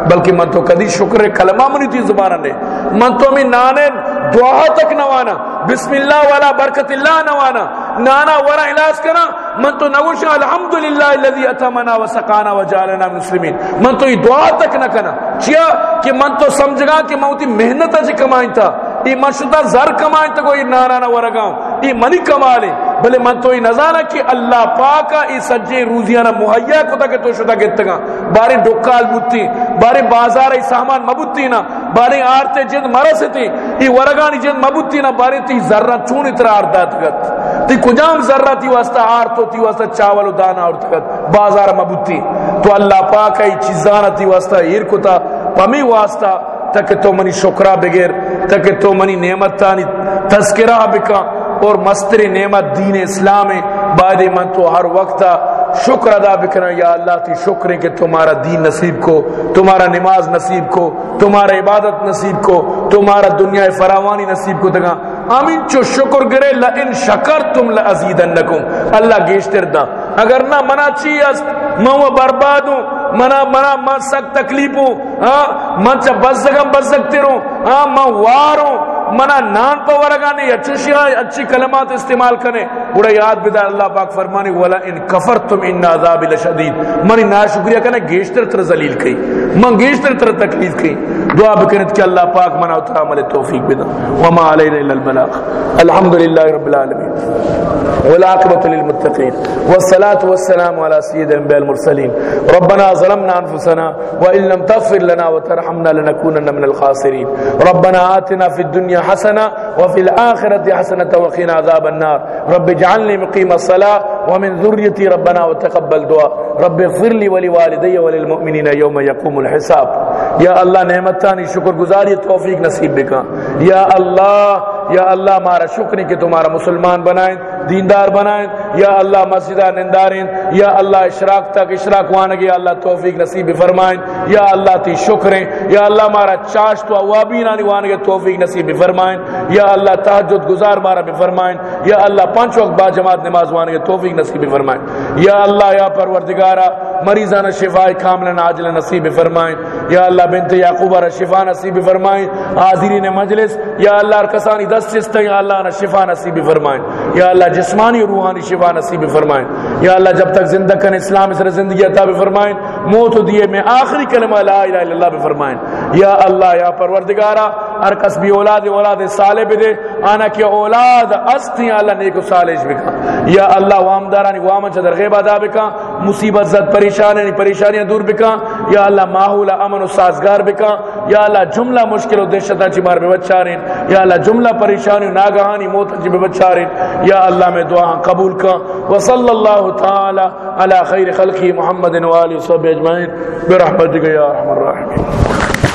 بلکہ من تو کدی شکر کلمہ منی تھی زبانہ نے۔ من تو ہمیں نانے دعا تک نوانا، بسم اللہ والا برکت اللہ نوانا، نانا ورا علاج کرا من تو نگوشا الحمدللہ الذي اتمنا وسقانا وجعلنا مسلمین من تو یہ دعا تک نہ کنا. چیا کہ من تو سمجھ گا کہ موتی محنت اج کمائیں تھا یہ مشدہ زر کمائیں تو کوئی نارانا ورگاؤں. یہ منی کمالے. بلے من تو یہ نظارہ کہ اللہ پاکا یہ سجے روزیانا مہیا کو تک تو شدہ گتگا بارے ڈکال بوتی، بارے بازار ای سامان مبوتی نا. بارے آرتے جند مرس تھی یہ ورگانی جند مبوتی نا، بارے تی ذرہ چون اترا آردات گت. تی کجام ذرہ تی واسطہ آرتو تی واسطہ چاول و دانا اور تکت. بازار مبوتی. تو اللہ پاکا یہ چیزانا تی واسطہ ایر کتا. پمی واسطہ تک تو منی شکرہ بغیر تک تو منی نعمت تانی تذکرہ بکا. اور مستر نعمت دین اسلام بعد من تو ہر وقت شکر ادا بکنا. یا اللہ تی شکر ہے کہ تمہارا دین نصیب کو، تمہارا نماز نصیب کو، تمہارا عبادت نصیب کو، تمہارا دنیا فراوانی نصیب کو دگا آمین چو شکر گرے، لئن شکرتم لازیدنکم۔ اللہ گیشتر دا۔ اگر نہ منا چی است میں وہ برباد ہوں، منا منا من سک تکلیف ہوں۔ ہاں من چا بس سکم بس سکتے رہوں۔ ہاں میں وار ہوں۔ منا نان پا ورگانے اچھی اچھی کلمات استعمال کرنے۔ بڑا یاد بدا اللہ پاک فرمانے والا ان کفرتم ان عذاب لشدید منی ناشکریہ کنے گیشتر تر ذلیل کئی۔ من گیشتر تر تکلیف کئی۔ دعا بکنت کہ اللہ پاک منا اترا، عمل توفیق بدا وما علینا الا البلاغ۔ الحمدللہ رب العالمین۔ والعاقبۃ للمتقین والصلاة والسلام على سید الانبیاء المرسلین ربنا ظلمنا انفسنا وان لم تغفر لنا وترحمنا لنكونن من الخاسرین ربنا آتنا في الدنيا حسنة وفي الآخرة حسنة وقنا عذاب النار. رب اجعلني مقيم الصلاة ومن ذريتي ربنا وتقبل دعاء. رب اغفر لي ولوالدي وللمؤمنين يوم يقوم الحساب. یا اللہ نعمتانی شکر گزاری توفیق نصیب بکا. یا اللہ یا اللہ ہمارا شکر کہ تمہارا مسلمان بنائیں. دیندار بنائیں یا اللہ مسجدہ ننداریں یا اللہ اشراق تک اشراق وانگی یا اللہ توفیق نصیب فرمائیں یا اللہ تی شکریں یا اللہ ہمارا چاش تو اوابین آنی وانگی توفیق نصیب فرمائیں یا اللہ تحجد گزار مارا بفرمائیں یا اللہ پانچ وقت با جماعت نماز وانگی توفیق نصیب فرمائیں یا اللہ یا پروردگارہ مریضان شفاء کامل عاجل نصیب فرمائیں یا اللہ بنت یعقوب را شفا نصیب فرمائیں حاضرین مجلس یا اللہ کسانی دست چست یا اللہ شفا نصیب فرمائیں یا اللہ جسمانی روحانی شفا نصیب فرمائیں۔ یا اللہ، جب تک زندہ کن اسلام، اس زندگی عطا فرمائیں موت دیے میں آخری کلمہ لا الہ الا اللہ پہ فرمائیں۔ یا اللہ، یا پروردگارا، ہر کس بھی اولاد اولاد صالح دے۔ آنا کہ اولاد استی اللہ نیک صالح بکا یا اللہ وام دارانی وام چدر غیب ادا بکا مصیبت زد پریشانی پریشانیاں دور بکا یا اللہ، ماحول، امن و سازگار بکا یا اللہ، جملہ مشکل و دہشتہ چی مار بے بچارین یا اللہ، جملہ پریشانی و ناگہانی موت چی بے بچارین یا اللہ، میں دعا قبول کا وصلی اللہ تعالی علی خیر خلقی محمد و آلہ و صحبہ اجمعین برحمتک یا ارحم الرحمن